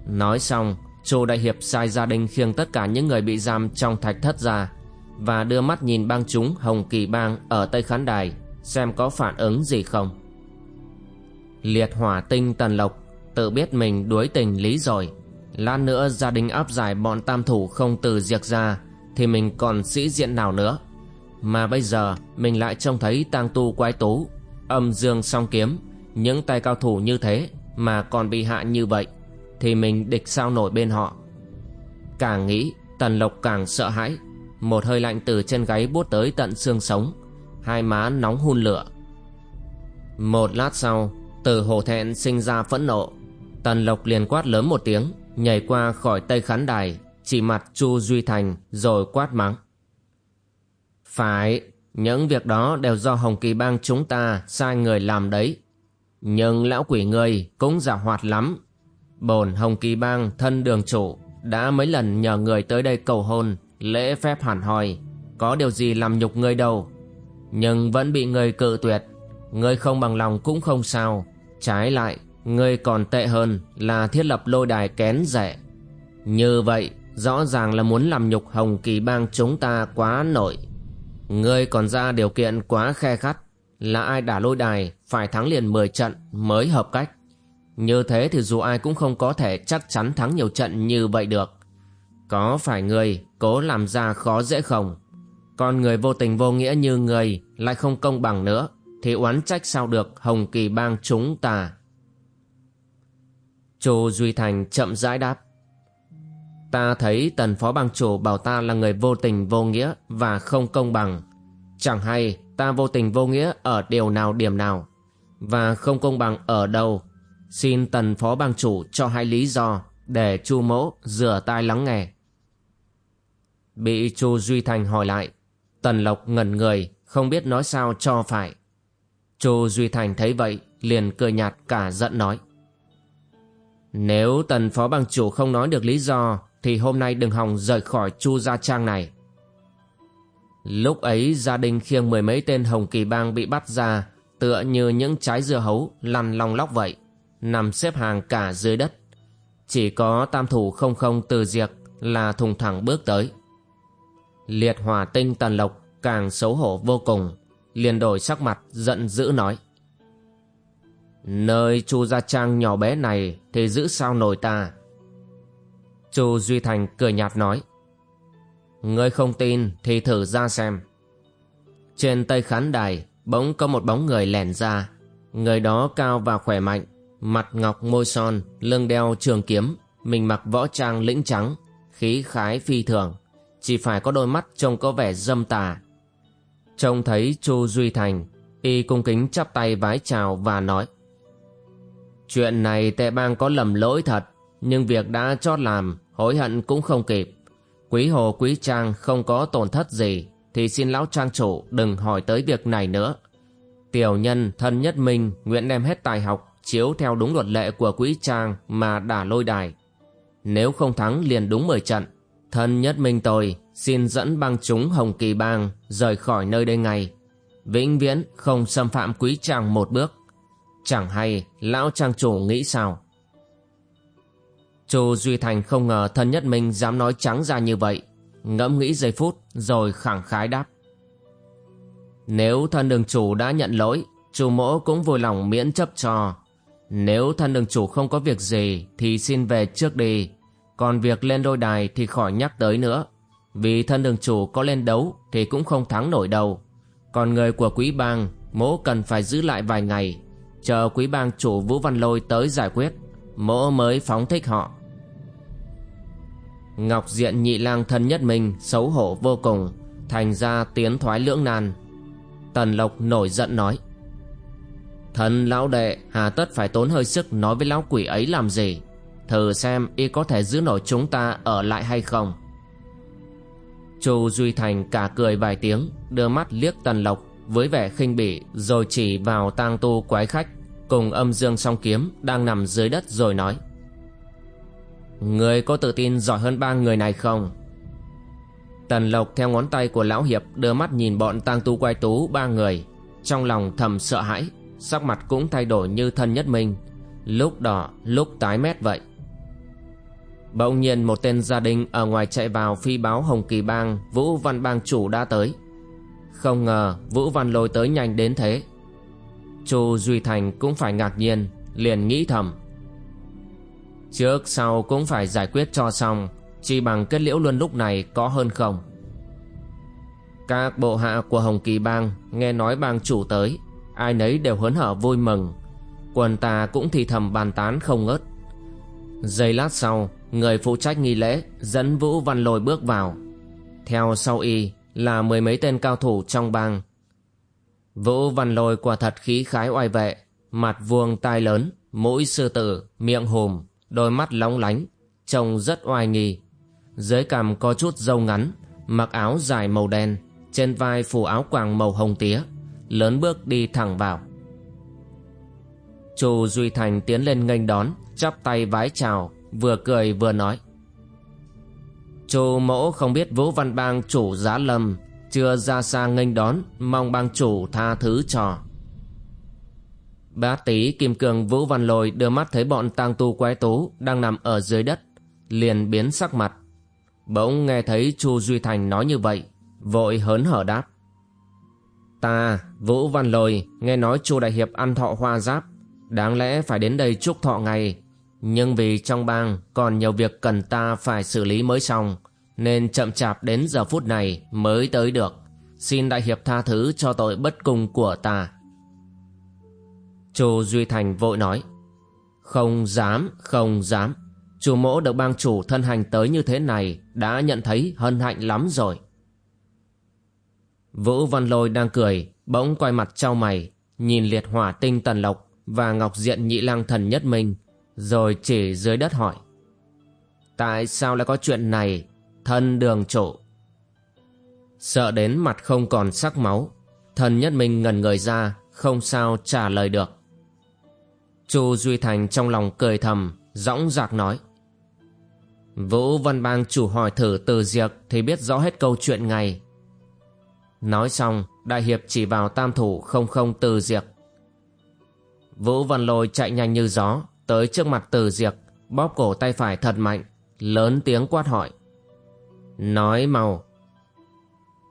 [SPEAKER 1] Nói xong, Chu Đại Hiệp sai gia đình khiêng tất cả những người bị giam trong thạch thất ra Và đưa mắt nhìn bang chúng Hồng Kỳ Bang ở Tây Khán Đài Xem có phản ứng gì không. Liệt hỏa tinh tần lộc Tự biết mình đuối tình lý rồi. Lát nữa gia đình áp giải bọn tam thủ không từ diệt ra, Thì mình còn sĩ diện nào nữa? Mà bây giờ, mình lại trông thấy tang tu quái tú Âm dương song kiếm, Những tay cao thủ như thế Mà còn bị hạ như vậy, Thì mình địch sao nổi bên họ? Càng nghĩ, Tần lộc càng sợ hãi. Một hơi lạnh từ trên gáy buốt tới tận xương sống, Hai má nóng hun lửa. Một lát sau, từ hổ thẹn sinh ra phẫn nộ. Tần Lộc liền quát lớn một tiếng. Nhảy qua khỏi tây khán đài, Chỉ mặt Chu Duy Thành Rồi quát mắng. Phải, Những việc đó đều do Hồng Kỳ Bang chúng ta Sai người làm đấy. Nhưng lão quỷ người cũng giả hoạt lắm. Bổn Hồng Kỳ Bang thân đường chủ Đã mấy lần nhờ người tới đây cầu hôn, Lễ phép hẳn hoi. Có điều gì làm nhục người đâu. Nhưng vẫn bị người cự tuyệt. Ngươi không bằng lòng cũng không sao. Trái lại Ngươi còn tệ hơn là thiết lập lôi đài kén rẻ. Như vậy, Rõ ràng là muốn làm nhục Hồng Kỳ Bang chúng ta quá nổi. Ngươi còn ra điều kiện quá khe khắt Là ai đả lôi đài Phải thắng liền 10 trận mới hợp cách. Như thế thì dù ai cũng không có thể chắc chắn thắng nhiều trận như vậy được. Có phải ngươi cố làm ra khó dễ không? Còn người vô tình vô nghĩa như ngươi Lại không công bằng nữa, thì oán trách sao được Hồng Kỳ Bang chúng ta. Chu Duy Thành chậm rãi đáp. Ta thấy tần phó bang chủ bảo ta là người vô tình vô nghĩa và không công bằng. Chẳng hay ta vô tình vô nghĩa ở điều nào điểm nào và không công bằng ở đâu. Xin tần phó bang chủ cho hai lý do để chu mỗ rửa tai lắng nghe. Bị chu Duy Thành hỏi lại, tần lộc ngẩn người không biết nói sao cho phải. Chu Duy Thành thấy vậy liền cười nhạt cả giận nói nếu tần phó bằng chủ không nói được lý do, Thì hôm nay đừng hòng rời khỏi Chu Gia Trang này. Lúc ấy, gia đình khiêng mười mấy tên Hồng Kỳ Bang bị bắt ra, Tựa như những trái dưa hấu, lăn long lóc vậy, Nằm xếp hàng cả dưới đất. Chỉ có tam thủ không không từ diệt là thùng thẳng bước tới. Liệt hỏa tinh tần lộc càng xấu hổ vô cùng, liền đổi sắc mặt, giận dữ nói nơi chu gia trang nhỏ bé này thì giữ sao nổi ta? Chu duy thành cười nhạt nói. Ngươi không tin thì thử ra xem. Trên tây khán đài bỗng có một bóng người lẻn ra. Người đó cao và khỏe mạnh mặt ngọc môi son lưng đeo trường kiếm mình mặc võ trang lĩnh trắng khí khái phi thường. Chỉ phải có đôi mắt trông có vẻ dâm tà. Trông thấy Chu Duy Thành, y cung kính chắp tay vái chào và nói. Chuyện này tệ bang có lầm lỗi thật, nhưng việc đã chót làm, hối hận cũng không kịp. Quý hồ quý trang không có tổn thất gì, thì xin lão trang chủ đừng hỏi tới việc này nữa. Tiểu nhân thân nhất minh nguyện đem hết tài học chiếu theo đúng luật lệ của quý trang mà đả lôi đài. Nếu không thắng liền đúng 10 trận, thân nhất minh tôi xin dẫn bang chúng Hồng Kỳ Bang rời khỏi nơi đây ngay. Vĩnh viễn không xâm phạm quý trang một bước. Chẳng hay lão trang chủ nghĩ sao? Chu Duy Thành không ngờ thân nhất minh dám nói trắng ra như vậy. Ngẫm nghĩ giây phút rồi khẳng khái đáp. Nếu thân đường chủ đã nhận lỗi, chủ mỗ cũng vui lòng miễn chấp cho. Nếu thân đường chủ không có việc gì thì xin về trước đi. Còn việc lên đôi đài thì khỏi nhắc tới nữa. Vì thân đường chủ có lên đấu thì cũng không thắng nổi đâu. Còn người của quý bang, mỗ cần phải giữ lại vài ngày. Chờ quý bang chủ Vũ Văn Lôi tới giải quyết. Mỗ mới phóng thích họ. Ngọc diện nhị lang thân nhất mình xấu hổ vô cùng, thành ra tiến thoái lưỡng nan. Tần Lộc nổi giận nói. Thần lão đệ hà tất phải tốn hơi sức nói với lão quỷ ấy làm gì Thử xem y có thể giữ nổi chúng ta ở lại hay không Chu Duy Thành cả cười vài tiếng Đưa mắt liếc Tần Lộc với vẻ khinh bỉ, Rồi chỉ vào tang tu quái khách, Cùng âm dương song kiếm đang nằm dưới đất rồi nói. Người có tự tin giỏi hơn ba người này không? Tần Lộc theo ngón tay của Lão Hiệp đưa mắt nhìn bọn tang tu quái tú ba người. Trong lòng thầm sợ hãi, Sắc mặt cũng thay đổi như thân nhất mình. Lúc đỏ, lúc tái mét vậy. Bỗng nhiên một tên gia đình ở ngoài chạy vào phi báo Hồng Kỳ Bang, Vũ Văn Bang chủ đã tới. Không ngờ Vũ Văn lôi tới nhanh đến thế. Chu Duy Thành cũng phải ngạc nhiên, Liền nghĩ thầm. Trước sau cũng phải giải quyết cho xong, Chỉ bằng kết liễu luôn lúc này có hơn không? Các bộ hạ của Hồng Kỳ Bang Nghe nói bang chủ tới, Ai nấy đều hớn hở vui mừng. Quần ta cũng thì thầm bàn tán không ngớt. Giây lát sau, Người phụ trách nghi lễ Dẫn Vũ Văn Lôi bước vào. Theo sau y là mười mấy tên cao thủ trong bang. Vũ Văn Lôi quả thật khí khái oai vệ Mặt vuông tai lớn Mũi sư tử, miệng hùm Đôi mắt lóng lánh Trông rất oai nghi. Dưới cằm có chút râu ngắn Mặc áo dài màu đen Trên vai phủ áo quàng màu hồng tía Lớn bước đi thẳng vào. Chu Duy Thành tiến lên nghênh đón chắp tay vái chào vừa cười vừa nói. Chu mẫu không biết Vũ Văn Bang chủ giá lâm, chưa ra xa nghênh đón, mong bang chủ tha thứ cho. Bá tý kim cương Vũ Văn Lôi đưa mắt thấy bọn tang tu quái tú đang nằm ở dưới đất, liền biến sắc mặt. Bỗng nghe thấy Chu Duy Thành nói như vậy, vội hớn hở đáp. Ta, Vũ Văn Lôi, nghe nói Chu Đại Hiệp ăn thọ hoa giáp, đáng lẽ phải đến đây chúc thọ ngày nhưng vì trong bang còn nhiều việc cần ta phải xử lý mới xong Nên chậm chạp đến giờ phút này mới tới được. Xin đại hiệp tha thứ cho tội bất cung của ta. Chu Duy Thành vội nói Không dám, không dám. Chủ mỗ được bang chủ thân hành tới như thế này Đã nhận thấy hân hạnh lắm rồi. Vũ Văn Lôi đang cười Bỗng quay mặt trao mày Nhìn liệt hỏa tinh tần lộc Và ngọc diện nhị lang thần nhất minh rồi chỉ dưới đất hỏi, Tại sao lại có chuyện này, Thân đường chủ Sợ đến mặt không còn sắc máu Thần nhất minh ngần người ra, Không sao trả lời được. Chu Duy Thành trong lòng cười thầm Dõng dạc nói, Vũ Văn Bang chủ hỏi thử từ diệt Thì biết rõ hết câu chuyện ngay. Nói xong, Đại hiệp chỉ vào tam thủ không không từ diệt Vũ Văn Lôi chạy nhanh như gió tới trước mặt từ Diệc, bóp cổ tay phải thật mạnh, lớn tiếng quát hỏi. Nói mau,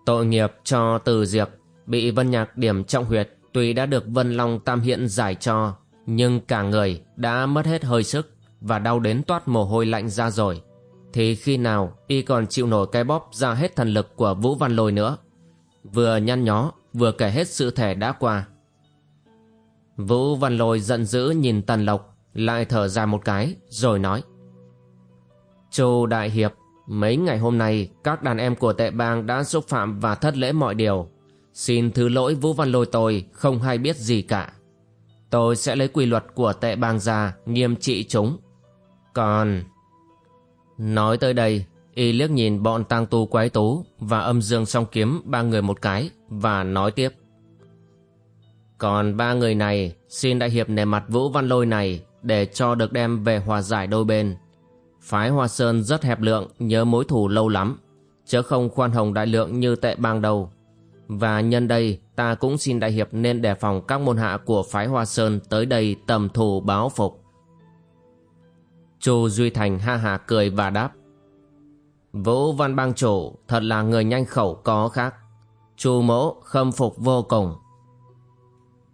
[SPEAKER 1] tội nghiệp cho từ Diệc bị vân nhạc điểm trọng huyệt, tuy đã được vân long tam hiện giải cho, nhưng cả người đã mất hết hơi sức và đau đến toát mồ hôi lạnh ra rồi. Thì khi nào y còn chịu nổi cái bóp ra hết thần lực của vũ văn lôi nữa? Vừa nhăn nhó, vừa kể hết sự thể đã qua. Vũ văn lôi giận dữ nhìn tần lộc lại thở dài một cái, rồi nói. Chu Đại Hiệp, Mấy ngày hôm nay, các đàn em của tệ bang đã xúc phạm và thất lễ mọi điều. Xin thứ lỗi Vũ Văn Lôi tôi, không hay biết gì cả. Tôi sẽ lấy quy luật của tệ bang ra, nghiêm trị chúng. Còn, Nói tới đây, Y liếc nhìn bọn tang tu quái tú Và âm dương song kiếm ba người một cái Và nói tiếp. Còn ba người này, Xin đại hiệp nề mặt Vũ Văn Lôi này để cho được đem về hòa giải đôi bên. Phái Hoa Sơn rất hẹp lượng nhớ mối thù lâu lắm, chứ không khoan hồng đại lượng như tệ bang đầu. Và nhân đây ta cũng xin đại hiệp nên đề phòng các môn hạ của phái Hoa Sơn tới đây tầm thù báo phục. Chu Duy Thành ha hà cười và đáp. Vũ Văn Bang Chủ thật là người nhanh khẩu có khác. Chu mỗ khâm phục vô cùng.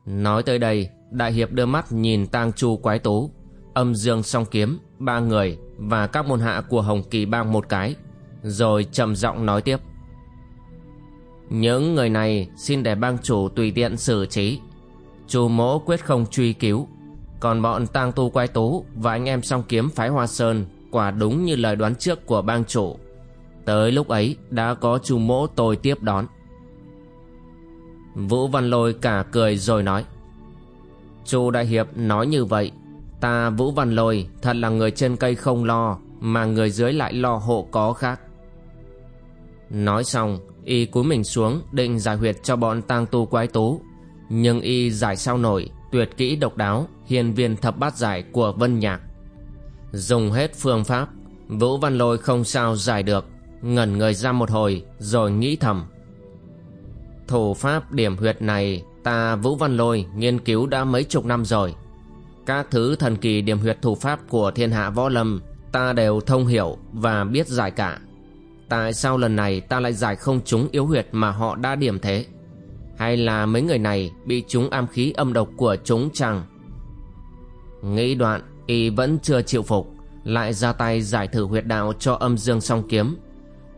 [SPEAKER 1] Nói tới đây, Đại Hiệp đưa mắt nhìn tang Chu Quái Tú, âm dương song kiếm, ba người và các môn hạ của Hồng Kỳ Bang một cái, rồi trầm giọng nói tiếp. Những người này xin để bang chủ tùy tiện xử trí. Chu mỗ quyết không truy cứu. Còn bọn tang tu quái tú và anh em song kiếm phái Hoa Sơn quả đúng như lời đoán trước của bang chủ. Tới lúc ấy đã có chu mỗ tôi tiếp đón. Vũ Văn Lôi cả cười rồi nói. Chu Đại Hiệp nói như vậy, ta Vũ Văn Lôi thật là người trên cây không lo, mà người dưới lại lo hộ có khác. Nói xong, y cúi mình xuống định giải huyệt cho bọn tang tu quái tú. Nhưng y giải sao nổi, tuyệt kỹ độc đáo, hiền viên thập bát giải của Vân Nhạc. Dùng hết phương pháp, Vũ Văn Lôi không sao giải được, ngẩn người ra một hồi rồi nghĩ thầm. Thủ pháp điểm huyệt này ta Vũ Văn Lôi nghiên cứu đã mấy chục năm rồi. Các thứ thần kỳ điểm huyệt thủ pháp của thiên hạ võ lâm ta đều thông hiểu và biết giải cả. Tại sao lần này ta lại giải không chúng yếu huyệt mà họ đã điểm thế? Hay là mấy người này bị chúng am khí âm độc của chúng chăng? Nghĩ đoạn, y vẫn chưa chịu phục, lại ra tay giải thử huyệt đạo cho âm dương song kiếm.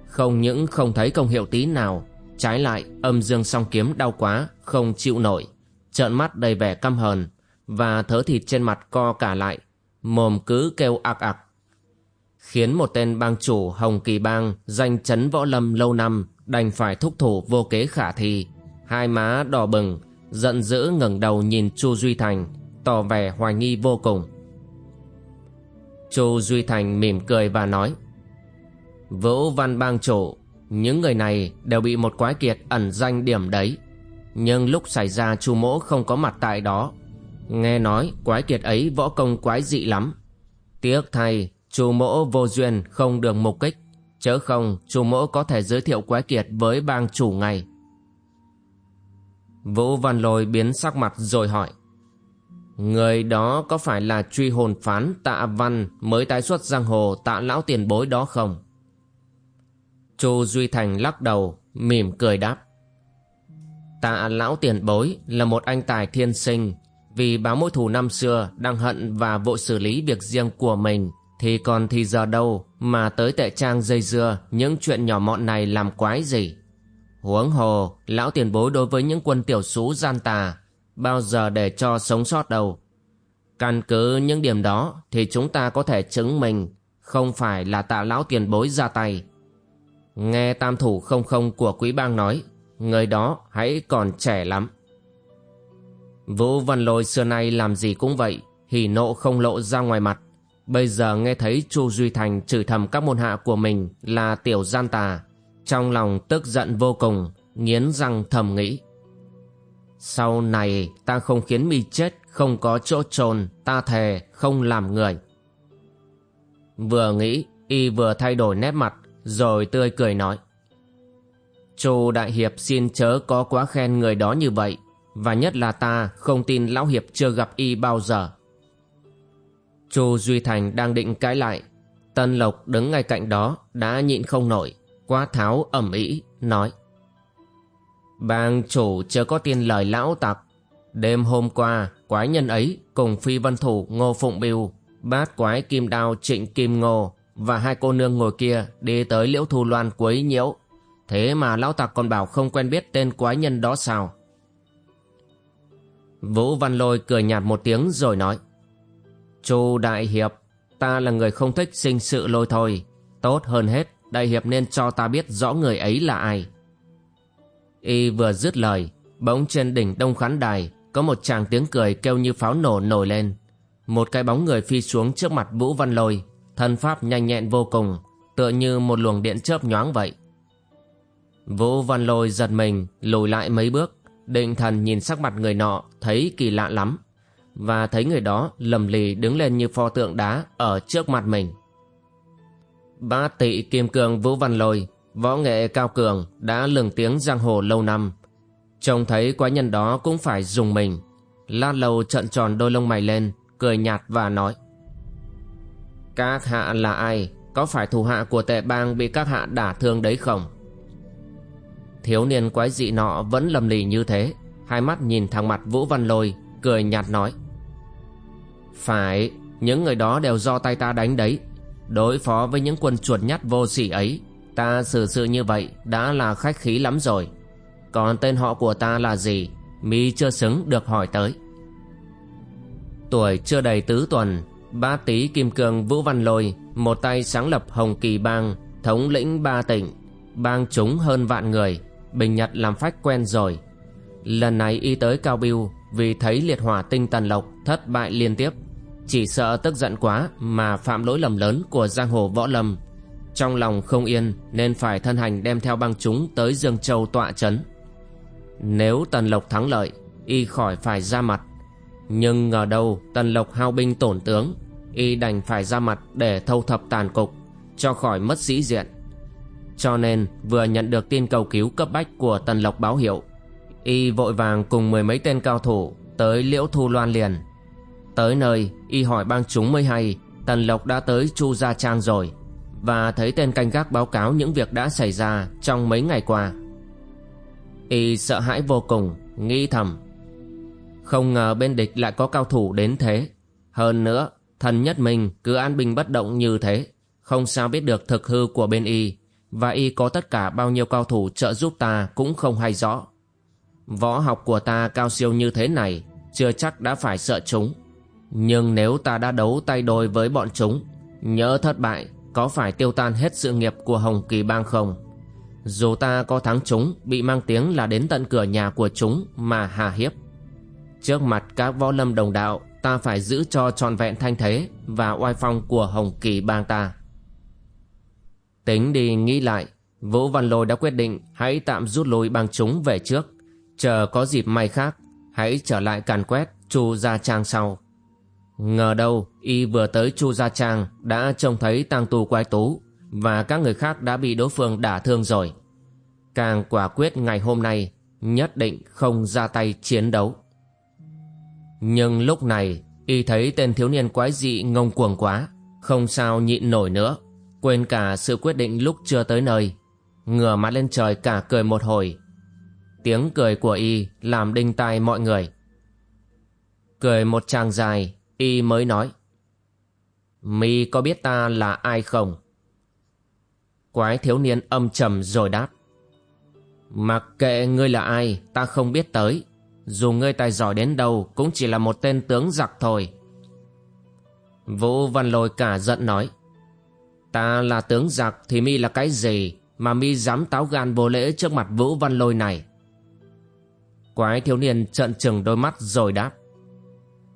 [SPEAKER 1] Không những không thấy công hiệu tí nào, trái lại âm dương song kiếm đau quá, không chịu nổi, trợn mắt đầy vẻ căm hờn, và thớ thịt trên mặt co cả lại, mồm cứ kêu ạc ạc. Khiến một tên bang chủ Hồng Kỳ Bang danh chấn võ lâm lâu năm đành phải thúc thủ vô kế khả thi, hai má đỏ bừng, giận dữ ngẩng đầu nhìn Chu Duy Thành, tỏ vẻ hoài nghi vô cùng. Chu Duy Thành mỉm cười và nói: "Vũ Văn Bang chủ, những người này đều bị một quái kiệt ẩn danh điểm đấy, nhưng lúc xảy ra Chu Mỗ không có mặt tại đó, nghe nói quái kiệt ấy võ công quái dị lắm." Tiếc thay Chu mỗ vô duyên không được mục kích, chớ không chu mỗ có thể giới thiệu quái kiệt với bang chủ ngay. Vũ Văn Lôi biến sắc mặt rồi hỏi. Người đó có phải là truy hồn phán tạ văn mới tái xuất giang hồ tạ lão tiền bối đó không? Chu Duy Thành lắc đầu, mỉm cười đáp. Tạ lão tiền bối là một anh tài thiên sinh, vì báo mối thù năm xưa đang hận và vội xử lý việc riêng của mình thì còn thì giờ đâu mà tới tệ trang dây dưa những chuyện nhỏ mọn này làm quái gì. Huống hồ, lão tiền bối đối với những quân tiểu sú gian tà, bao giờ để cho sống sót đâu. Căn cứ những điểm đó thì chúng ta có thể chứng minh không phải là tạ lão tiền bối ra tay. Nghe tam thủ không không của quý bang nói, người đó hãy còn trẻ lắm. Vũ Văn Lôi xưa nay làm gì cũng vậy, hỉ nộ không lộ ra ngoài mặt. Bây giờ nghe thấy Chu Duy Thành chửi thầm các môn hạ của mình là tiểu gian tà, trong lòng tức giận vô cùng, nghiến răng thầm nghĩ. Sau này ta không khiến mi chết không có chỗ trồn, ta thề không làm người. Vừa nghĩ, y vừa thay đổi nét mặt, rồi tươi cười nói. Chu Đại Hiệp xin chớ có quá khen người đó như vậy, và nhất là ta không tin Lão Hiệp chưa gặp y bao giờ. Chu Duy Thành đang định cãi lại Tân Lộc đứng ngay cạnh đó Đã nhịn không nổi Quá tháo ẩm ý nói Bang chủ chưa có tin lời lão tặc Đêm hôm qua Quái nhân ấy cùng phi vân thủ Ngô Phụng Biêu Bát quái kim đao trịnh kim ngô và hai cô nương ngồi kia Đi tới liễu thu loan quấy nhiễu Thế mà lão tặc còn bảo không quen biết tên quái nhân đó sao Vũ Văn Lôi cười nhạt một tiếng rồi nói Chu Đại Hiệp, ta là người không thích sinh sự lôi thôi. Tốt hơn hết, Đại Hiệp nên cho ta biết rõ người ấy là ai. Y vừa dứt lời, bỗng trên đỉnh đông khán đài có một chàng tiếng cười kêu như pháo nổ nổi lên. Một cái bóng người phi xuống trước mặt Vũ Văn Lôi, thân pháp nhanh nhẹn vô cùng, tựa như một luồng điện chớp nhoáng vậy. Vũ Văn Lôi giật mình, lùi lại mấy bước, định thần nhìn sắc mặt người nọ, thấy kỳ lạ lắm và thấy người đó lầm lì đứng lên như pho tượng đá ở trước mặt mình. Ba tị kim cương Vũ Văn Lôi, võ nghệ cao cường đã lừng tiếng giang hồ lâu năm. Trông thấy quái nhân đó cũng phải dùng mình. Lát lâu trận tròn đôi lông mày lên, cười nhạt và nói. Các hạ là ai? Có phải thủ hạ của tệ bang Bị các hạ đả thương đấy không? Thiếu niên quái dị nọ Vẫn lầm lì như thế. Hai mắt nhìn thẳng mặt Vũ Văn Lôi, Cười nhạt nói. Phải, Những người đó đều do tay ta đánh đấy. Đối phó với những quân chuột nhắt vô sỉ ấy, Ta xử sự như vậy Đã là khách khí lắm rồi. Còn tên họ của ta là gì? Mi chưa xứng được hỏi tới. Tuổi chưa đầy tứ tuần Ba tý kim cương Vũ Văn Lôi, Một tay sáng lập Hồng Kỳ Bang, Thống lĩnh ba tỉnh, Bang chúng hơn vạn người, Bình Nhật làm phách quen rồi. Lần này y tới Cao Biêu Vì thấy liệt hỏa tinh tần lộc, Thất bại liên tiếp. Chỉ sợ tức giận quá Mà phạm lỗi lầm lớn của giang hồ võ lâm. Trong lòng không yên Nên phải thân hành đem theo bang chúng Tới Dương Châu tọa chấn. Nếu tần lộc thắng lợi, Y khỏi phải ra mặt. Nhưng ngờ đâu tần lộc hao binh tổn tướng Y đành phải ra mặt để thâu thập tàn cục, Cho khỏi mất sĩ diện. Cho nên, vừa nhận được tin cầu cứu cấp bách của tần lộc báo hiệu, Y vội vàng cùng mười mấy tên cao thủ Tới liễu thu loan liền. Tới nơi, Y hỏi bang chúng mới hay, Tần lộc đã tới chu gia trang rồi, Và thấy tên canh gác báo cáo những việc đã xảy ra Trong mấy ngày qua. Y sợ hãi vô cùng, Nghĩ thầm. Không ngờ bên địch lại có cao thủ đến thế. Hơn nữa Thần nhất mình cứ an bình bất động như thế, Không sao biết được thực hư của bên y. Và y có tất cả bao nhiêu cao thủ trợ giúp ta cũng không hay rõ. Võ học của ta cao siêu như thế này, Chưa chắc đã phải sợ chúng. Nhưng nếu ta đã đấu tay đôi với bọn chúng, Nhớ thất bại, Có phải tiêu tan hết sự nghiệp của Hồng Kỳ Bang không? Dù ta có thắng chúng, Bị mang tiếng là đến tận cửa nhà của chúng Mà hà hiếp. Trước mặt các võ lâm đồng đạo Ta phải giữ cho trọn vẹn thanh thế Và oai phong của Hồng Kỳ Bang ta. Tính đi nghĩ lại, Vũ Văn Lôi đã quyết định Hãy tạm rút lui bang chúng về trước. Chờ có dịp may khác, Hãy trở lại càn quét Chu Gia Trang sau. Ngờ đâu, y vừa tới Chu Gia Trang Đã trông thấy tang tu quái tú Và các người khác đã bị đối phương đả thương rồi. Càng quả quyết ngày hôm nay, Nhất định không ra tay chiến đấu. Nhưng lúc này Y thấy tên thiếu niên quái dị ngông cuồng quá Không sao nhịn nổi nữa Quên cả sự quyết định lúc chưa tới nơi Ngửa mặt lên trời cả cười một hồi Tiếng cười của y làm đinh tai mọi người. Cười một tràng dài, y mới nói. Mi có biết ta là ai không? Quái thiếu niên âm trầm rồi đáp. Mặc kệ ngươi là ai, ta không biết tới. Dù ngươi tài giỏi đến đâu cũng chỉ là một tên tướng giặc thôi. Vũ Văn Lôi cả giận nói. Ta là tướng giặc thì mi là cái gì mà mi dám táo gan vô lễ trước mặt Vũ Văn Lôi này? Quái thiếu niên trợn trừng đôi mắt rồi đáp.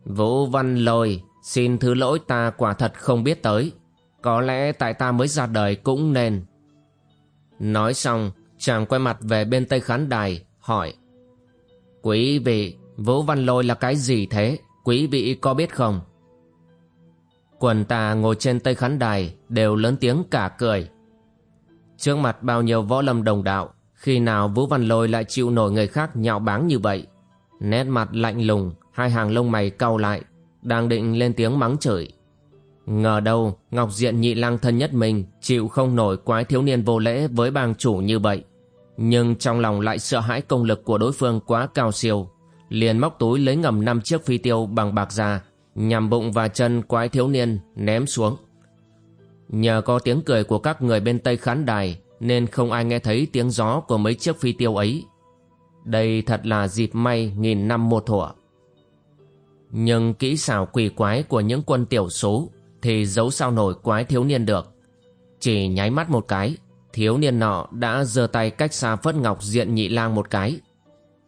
[SPEAKER 1] Vũ Văn Lôi, xin thứ lỗi ta quả thật không biết tới. Có lẽ tại ta mới ra đời cũng nên. Nói xong, chàng quay mặt về bên tây khán đài, hỏi. Quý vị, Vũ Văn Lôi là cái gì thế? Quý vị có biết không? Quần tà ngồi trên tây khán đài đều lớn tiếng cả cười. Trước mặt bao nhiêu võ lâm đồng đạo, khi nào Vũ Văn Lôi lại chịu nổi người khác nhạo báng như vậy Nét mặt lạnh lùng Hai hàng lông mày cau lại Đang định lên tiếng mắng chửi Ngờ đâu Ngọc Diện nhị lang thân nhất mình Chịu không nổi quái thiếu niên vô lễ Với bang chủ như vậy nhưng trong lòng lại sợ hãi công lực của đối phương quá cao siêu Liền móc túi lấy ngầm năm chiếc phi tiêu bằng bạc ra Nhằm bụng và chân quái thiếu niên ném xuống Nhờ có tiếng cười của các người bên tây khán đài nên không ai nghe thấy tiếng gió của mấy chiếc phi tiêu ấy. Đây thật là dịp may nghìn năm một thuở. Nhưng kỹ xảo quỷ quái của những quân tiểu số thì giấu sao nổi quái thiếu niên được. Chỉ nháy mắt một cái, thiếu niên nọ đã giơ tay cách xa Phất Ngọc diện nhị lang một cái.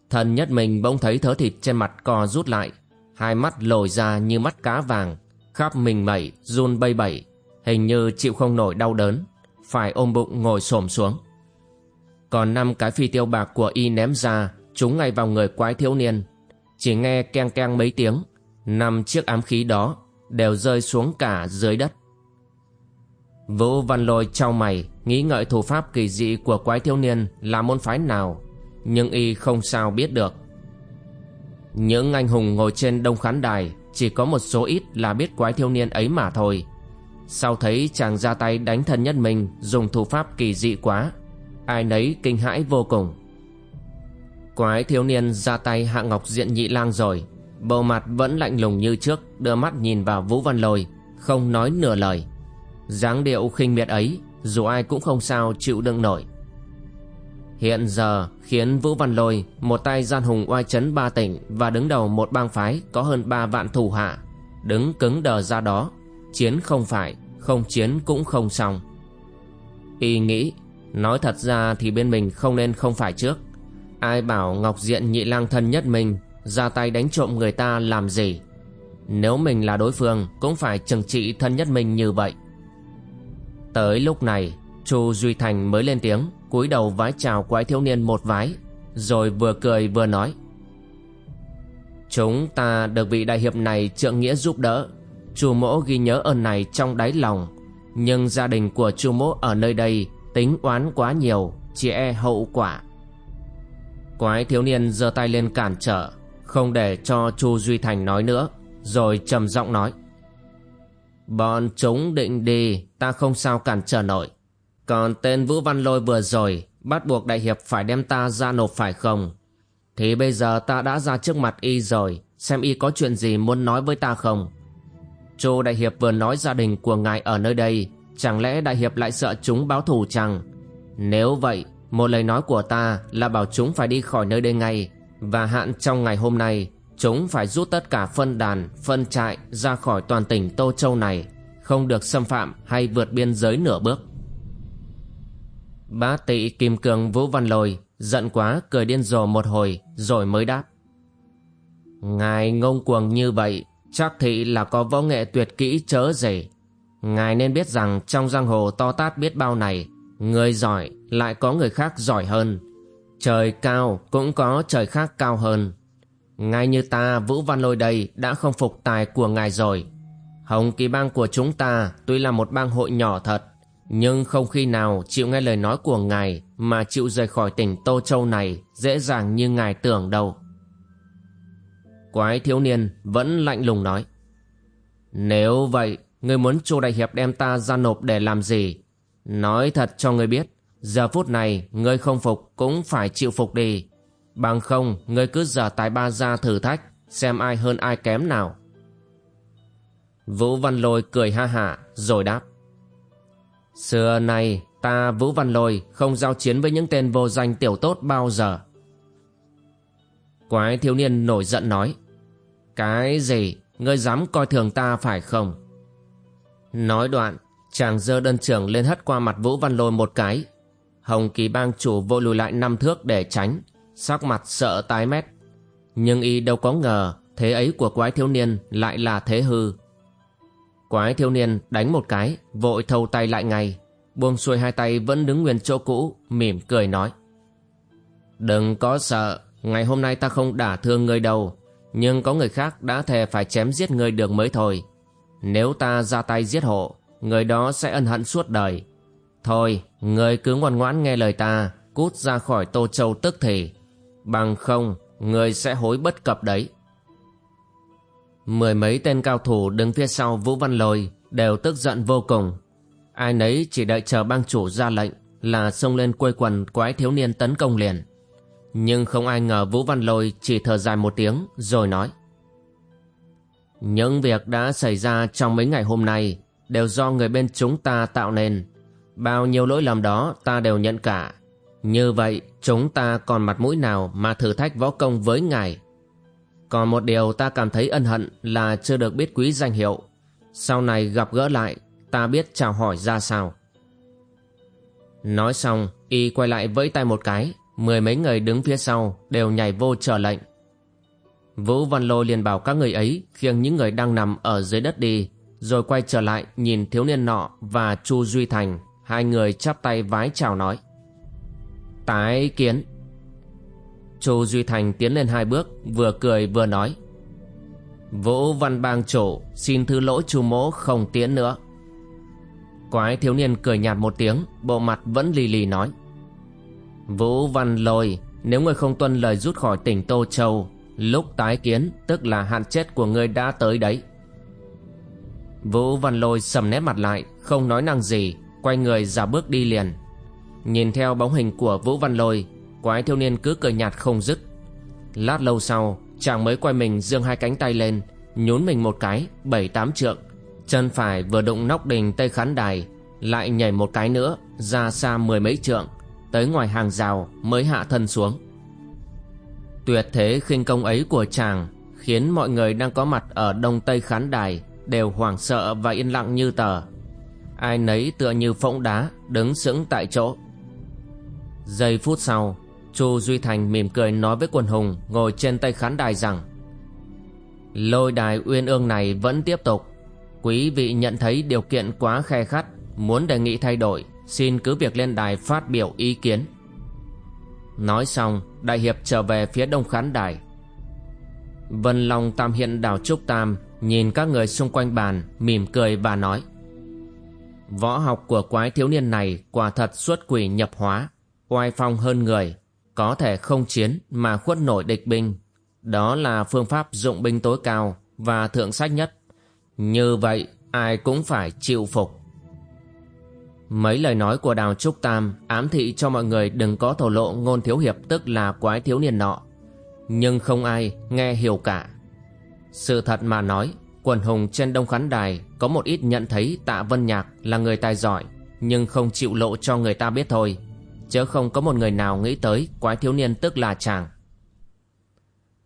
[SPEAKER 1] Thần nhất mình bỗng thấy thớ thịt trên mặt co rút lại, hai mắt lồi ra như mắt cá vàng, khắp mình mẩy, run bay bẩy, hình như chịu không nổi đau đớn phải ôm bụng ngồi xổm xuống. Còn năm cái phi tiêu bạc của y ném ra chúng ngay vào người quái thiếu niên. Chỉ nghe keng keng mấy tiếng năm chiếc ám khí đó đều rơi xuống cả dưới đất vũ văn lôi trao mày, nghĩ ngợi thủ pháp kỳ dị của quái thiếu niên là môn phái nào, nhưng y không sao biết được. Những anh hùng ngồi trên đông khán đài chỉ có một số ít là biết quái thiếu niên ấy mà thôi. Sau thấy chàng ra tay đánh thân nhất mình, Dùng thủ pháp kỳ dị quá, Ai nấy kinh hãi vô cùng. Quái thiếu niên ra tay hạ ngọc diện nhị lang rồi bầu mặt vẫn lạnh lùng như trước, Đưa mắt nhìn vào Vũ Văn Lôi, Không nói nửa lời dáng điệu khinh miệt ấy, Dù ai cũng không sao chịu đựng nổi. Hiện giờ, khiến Vũ Văn Lôi, Một tay gian hùng oai chấn ba tỉnh Và đứng đầu một bang phái Có hơn ba vạn thủ hạ, Đứng cứng đờ ra đó, Chiến không phải, Không chiến cũng không xong. Y nghĩ, Nói thật ra thì bên mình không nên không phải trước. Ai bảo Ngọc Diện nhị lang thân nhất mình, ra tay đánh trộm người ta làm gì? Nếu mình là đối phương, Cũng phải trừng trị thân nhất mình như vậy. Tới lúc này, Chu Duy Thành mới lên tiếng, cúi đầu vái chào quái thiếu niên một vái, Rồi vừa cười vừa nói. Chúng ta được vị đại hiệp này trượng nghĩa giúp đỡ. Chu mỗ ghi nhớ ơn này trong đáy lòng, Nhưng gia đình của chu mỗ ở nơi đây Tính oán quá nhiều, Chỉ e hậu quả. Quái thiếu niên giơ tay lên cản trở, không để cho Chu Duy Thành nói nữa, Rồi trầm giọng nói. Bọn chúng định đi, Ta không sao cản trở nổi. Còn tên Vũ Văn Lôi vừa rồi, Bắt buộc đại hiệp phải đem ta ra nộp phải không? Thì bây giờ ta đã ra trước mặt y rồi, Xem y có chuyện gì muốn nói với ta không? Chu đại hiệp vừa nói gia đình của ngài ở nơi đây, Chẳng lẽ đại hiệp lại sợ chúng báo thù chăng? Nếu vậy, Một lời nói của ta là bảo chúng phải đi khỏi nơi đây ngay, và hạn trong ngày hôm nay chúng phải rút tất cả phân đàn, phân trại ra khỏi toàn tỉnh Tô Châu này, không được xâm phạm hay vượt biên giới nửa bước. Bá tị Kim Cương Vũ Văn Lôi giận quá cười điên rồ một hồi rồi mới đáp. Ngài ngông cuồng như vậy chắc thị là có võ nghệ tuyệt kỹ chớ gì. Ngài nên biết rằng trong giang hồ to tát biết bao này, người giỏi lại có người khác giỏi hơn Trời cao cũng có trời khác cao hơn. Ngay như ta Vũ Văn Lôi đây đã không phục tài của ngài rồi. Hồng kỳ bang của chúng ta tuy là một bang hội nhỏ thật, nhưng không khi nào chịu nghe lời nói của ngài mà chịu rời khỏi tỉnh Tô Châu này dễ dàng như ngài tưởng đâu. Quái thiếu niên vẫn lạnh lùng nói. Nếu vậy, ngươi muốn Chu Đại Hiệp đem ta ra nộp để làm gì? Nói thật cho ngươi biết, Giờ phút này ngươi không phục cũng phải chịu phục đi Bằng không ngươi cứ giở tài ba ra thử thách Xem ai hơn ai kém nào. Vũ Văn Lôi cười ha hả rồi đáp. Xưa nay ta Vũ Văn Lôi không giao chiến với những tên vô danh tiểu tốt bao giờ. Quái thiếu niên nổi giận nói. Cái gì ngươi dám coi thường ta phải không? Nói đoạn chàng dơ đơn trưởng lên hất qua mặt Vũ Văn Lôi một cái. Hồng Kỳ bang chủ vội lùi lại năm thước để tránh, sắc mặt sợ tái mét. Nhưng y đâu có ngờ thế ấy của quái thiếu niên lại là thế hư. Quái thiếu niên đánh một cái, vội thâu tay lại ngay, buông xuôi hai tay vẫn đứng nguyên chỗ cũ, mỉm cười nói. Đừng có sợ, ngày hôm nay ta không đả thương người đâu, nhưng có người khác đã thề phải chém giết người được mới thôi. Nếu ta ra tay giết hộ, người đó sẽ ân hận suốt đời. Thôi, người cứ ngoan ngoãn nghe lời ta, cút ra khỏi Tô Châu tức thì. Bằng không, người sẽ hối bất cập đấy. Mười mấy tên cao thủ đứng phía sau Vũ Văn Lôi đều tức giận vô cùng. Ai nấy chỉ đợi chờ bang chủ ra lệnh là xông lên quây quần quái thiếu niên tấn công liền. Nhưng không ai ngờ Vũ Văn Lôi chỉ thở dài một tiếng rồi nói. Những việc đã xảy ra trong mấy ngày hôm nay đều do người bên chúng ta tạo nên. Bao nhiêu lỗi lầm đó ta đều nhận cả. Như vậy, chúng ta còn mặt mũi nào mà thử thách võ công với ngài. Còn một điều ta cảm thấy ân hận là chưa được biết quý danh hiệu. Sau này gặp gỡ lại, ta biết chào hỏi ra sao. Nói xong, y quay lại vẫy tay một cái, mười mấy người đứng phía sau đều nhảy vô chờ lệnh. Vũ Văn lôi liền bảo các người ấy khiêng những người đang nằm ở dưới đất đi, rồi quay trở lại nhìn thiếu niên nọ và Chu Duy Thành, Hai người chắp tay vái chào nói Tái kiến. Chu Duy Thành tiến lên hai bước, Vừa cười vừa nói, Vũ Văn Bang chủ, Xin thứ lỗi chu mỗ không tiến nữa. Quái thiếu niên cười nhạt một tiếng, Bộ mặt vẫn lì lì nói, Vũ Văn Lôi, Nếu ngươi không tuân lời rút khỏi tỉnh Tô Châu, Lúc tái kiến, Tức là hạn chết của ngươi đã tới đấy. Vũ Văn Lôi sầm nét mặt lại, Không nói năng gì, Quay người ra bước đi liền. Nhìn theo bóng hình của Vũ Văn Lôi, Quái thiếu niên cứ cười nhạt không dứt. Lát lâu sau, Chàng mới quay mình dương hai cánh tay lên, Nhún mình một cái, Bảy tám trượng. Chân phải vừa đụng nóc đình tây khán đài, Lại nhảy một cái nữa, Ra xa mười mấy trượng, Tới ngoài hàng rào mới hạ thân xuống. Tuyệt thế khinh công ấy của chàng Khiến mọi người đang có mặt ở đông tây khán đài Đều hoảng sợ và yên lặng như tờ. Ai nấy tựa như phỗng đá, Đứng sững tại chỗ. Giây phút sau, Chu Duy Thành mỉm cười nói với quần hùng Ngồi trên tay khán đài rằng, Lôi đài uyên ương này vẫn tiếp tục. Quý vị nhận thấy điều kiện quá khe khắt, Muốn đề nghị thay đổi, Xin cứ việc lên đài phát biểu ý kiến. Nói xong, Đại hiệp trở về phía đông khán đài. Vân Long Tam Hiện Đào Trúc Tam Nhìn các người xung quanh bàn, Mỉm cười và nói, Võ học của quái thiếu niên này Quả thật xuất quỷ nhập hóa. Oai phong hơn người Có thể không chiến mà khuất nổi địch binh Đó là phương pháp dụng binh tối cao Và thượng sách nhất Như vậy ai cũng phải chịu phục Mấy lời nói của Đào Trúc Tam ám thị cho mọi người đừng có thổ lộ ngôn thiếu hiệp tức là quái thiếu niên nọ. Nhưng không ai nghe hiểu cả. Sự thật mà nói, quần hùng trên đông khán đài có một ít nhận thấy tạ Vân Nhạc là người tài giỏi, nhưng không chịu lộ cho người ta biết thôi chớ không có một người nào nghĩ tới quái thiếu niên tức là chàng.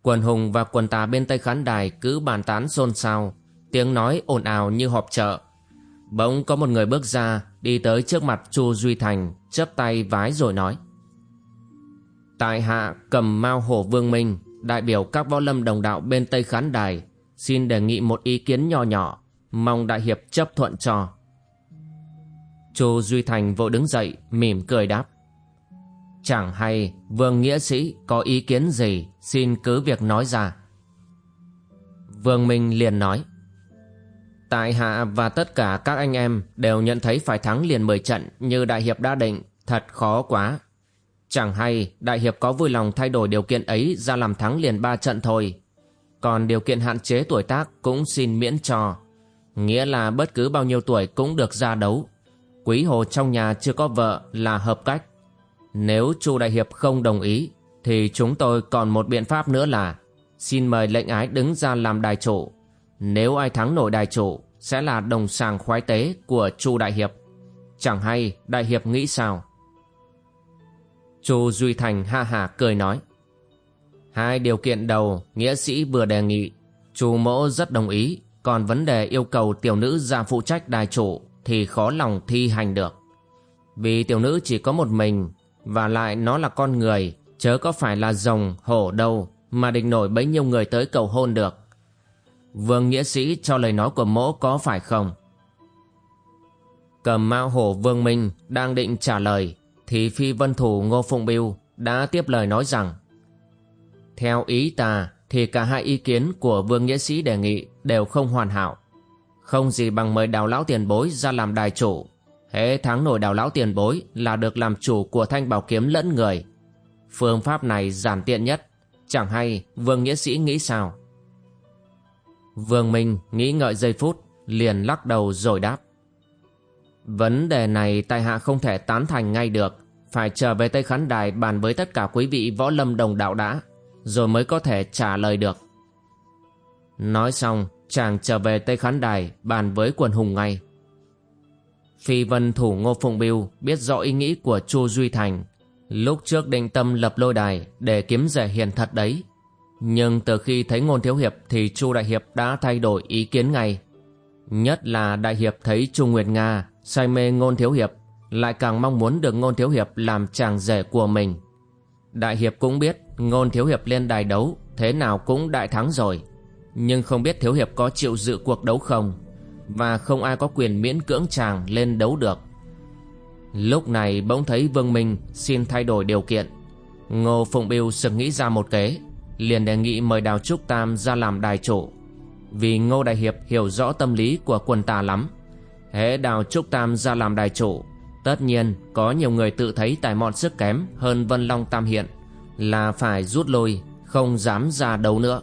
[SPEAKER 1] Quần hùng và quần tà bên tây khán đài cứ bàn tán xôn xao, tiếng nói ồn ào như họp chợ. Bỗng có một người bước ra Đi tới trước mặt Chu Duy Thành chắp tay vái rồi nói Tại hạ cầm mao hổ vương minh Đại biểu các võ lâm đồng đạo bên Tây Khán Đài Xin đề nghị một ý kiến nho nhỏ Mong đại hiệp chấp thuận cho Chu Duy Thành vội đứng dậy mỉm cười đáp Chẳng hay Vương Nghĩa Sĩ có ý kiến gì Xin cứ việc nói ra Vương Minh liền nói Tại hạ và tất cả các anh em đều nhận thấy phải thắng liền 10 trận như Đại Hiệp đã định, thật khó quá. Chẳng hay Đại Hiệp có vui lòng thay đổi điều kiện ấy ra làm thắng liền 3 trận thôi. Còn điều kiện hạn chế tuổi tác cũng xin miễn cho. Nghĩa là bất cứ bao nhiêu tuổi cũng được ra đấu. Quý hồ trong nhà chưa có vợ là hợp cách. Nếu Chu Đại Hiệp không đồng ý, thì chúng tôi còn một biện pháp nữa là xin mời lệnh ái đứng ra làm đài chủ. Nếu ai thắng nổi đài chủ, Sẽ là đồng sàng khoái tế của Chu Đại Hiệp. Chẳng hay Đại Hiệp nghĩ sao? Chu Duy Thành ha hả cười nói. Hai điều kiện đầu, Nghĩa sĩ vừa đề nghị. Chu mỗ rất đồng ý, Còn vấn đề yêu cầu tiểu nữ ra phụ trách đài chủ Thì khó lòng thi hành được. Vì tiểu nữ chỉ có một mình và lại nó là con người, Chớ có phải là rồng, hổ đâu, Mà định nổi bấy nhiêu người tới cầu hôn được Vương Nghĩa Sĩ cho lời nói của mỗ có phải không? Cầm mao hổ Vương Minh đang định trả lời, thì phi vân thủ Ngô Phụng Biêu đã tiếp lời nói rằng, Theo ý ta, thì cả hai ý kiến của Vương Nghĩa Sĩ đề nghị đều không hoàn hảo. Không gì bằng mời đào lão tiền bối ra làm đài chủ. Hễ thắng nổi đào lão tiền bối là được làm chủ của thanh bảo kiếm lẫn người. Phương pháp này giản tiện nhất. Chẳng hay Vương Nghĩa Sĩ nghĩ sao? Vương Minh nghĩ ngợi giây phút, liền lắc đầu rồi đáp. Vấn đề này tại hạ không thể tán thành ngay được, phải trở về Tây Khán Đài bàn với tất cả quý vị võ lâm đồng đạo đã, rồi mới có thể trả lời được. Nói xong, chàng trở về Tây Khán Đài bàn với quần hùng ngay. Phi vân thủ Ngô Phụng Biêu biết rõ ý nghĩ của Chu Duy Thành, lúc trước định tâm lập lôi đài để kiếm rẻ hiền thật đấy, nhưng từ khi thấy ngôn thiếu hiệp thì Chu Đại Hiệp đã thay đổi ý kiến ngay. Nhất là Đại Hiệp thấy Chu Nguyệt Nga say mê ngôn thiếu hiệp, lại càng mong muốn được ngôn thiếu hiệp làm chàng rể của mình. Đại Hiệp cũng biết ngôn thiếu hiệp lên đài đấu thế nào cũng đại thắng rồi. Nhưng không biết thiếu hiệp có chịu dự cuộc đấu không và không ai có quyền miễn cưỡng chàng lên đấu được. Lúc này bỗng thấy Vương Minh xin thay đổi điều kiện. Ngô Phụng Biêu sực nghĩ ra một kế liền đề nghị mời Đào Trúc Tam ra làm đài chủ. Vì Ngô Đại Hiệp hiểu rõ tâm lý của quần tà lắm. Hễ Đào Trúc Tam ra làm đài chủ, tất nhiên có nhiều người tự thấy tài mọn sức kém hơn Vân Long Tam Hiện, là phải rút lui, không dám ra đấu nữa.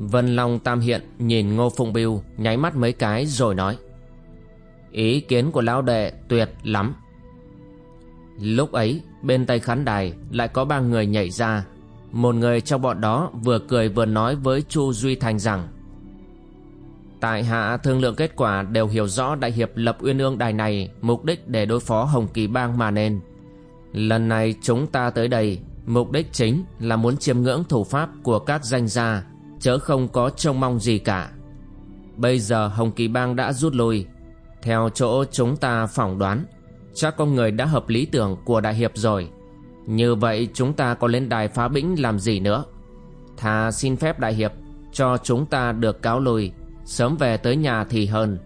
[SPEAKER 1] Vân Long Tam Hiện nhìn Ngô Phụng Biêu nháy mắt mấy cái rồi nói. Ý kiến của lão đệ tuyệt lắm. Lúc ấy bên tay khán đài lại có ba người nhảy ra. Một người trong bọn đó vừa cười vừa nói với Chu Duy Thành rằng Tại hạ thương lượng kết quả đều hiểu rõ Đại Hiệp lập Uyên Ương Đài này mục đích để đối phó Hồng Kỳ Bang mà nên. Lần này chúng ta tới đây, mục đích chính là muốn chiêm ngưỡng thủ pháp của các danh gia, chớ không có trông mong gì cả. Bây giờ Hồng Kỳ Bang đã rút lui, theo chỗ chúng ta phỏng đoán, chắc con người đã hợp lý tưởng của Đại Hiệp rồi. Như vậy chúng ta có lên đài phá bĩnh làm gì nữa? Thà xin phép Đại Hiệp cho chúng ta được cáo lui Sớm về tới nhà thì hơn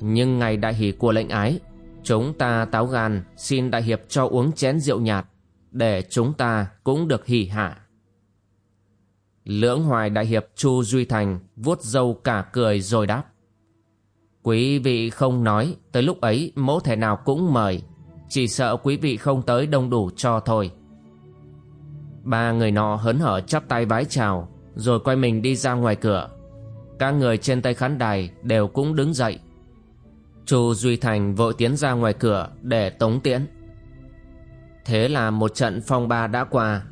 [SPEAKER 1] Nhưng ngày đại hỷ của lệnh ái Chúng ta táo gan Xin đại hiệp cho uống chén rượu nhạt Để chúng ta cũng được hỉ hạ Lưỡng hoài đại hiệp Chu Duy Thành vuốt râu cả cười rồi đáp. Quý vị không nói, Tới lúc ấy mẫu thể nào cũng mời, Chỉ sợ quý vị không tới đông đủ cho thôi. Ba người nọ hớn hở chắp tay vái chào, Rồi quay mình đi ra ngoài cửa. Các người trên tay khán đài đều cũng đứng dậy. Chu Duy Thành vội tiến ra ngoài cửa để tống tiễn. Thế là một trận phong ba đã qua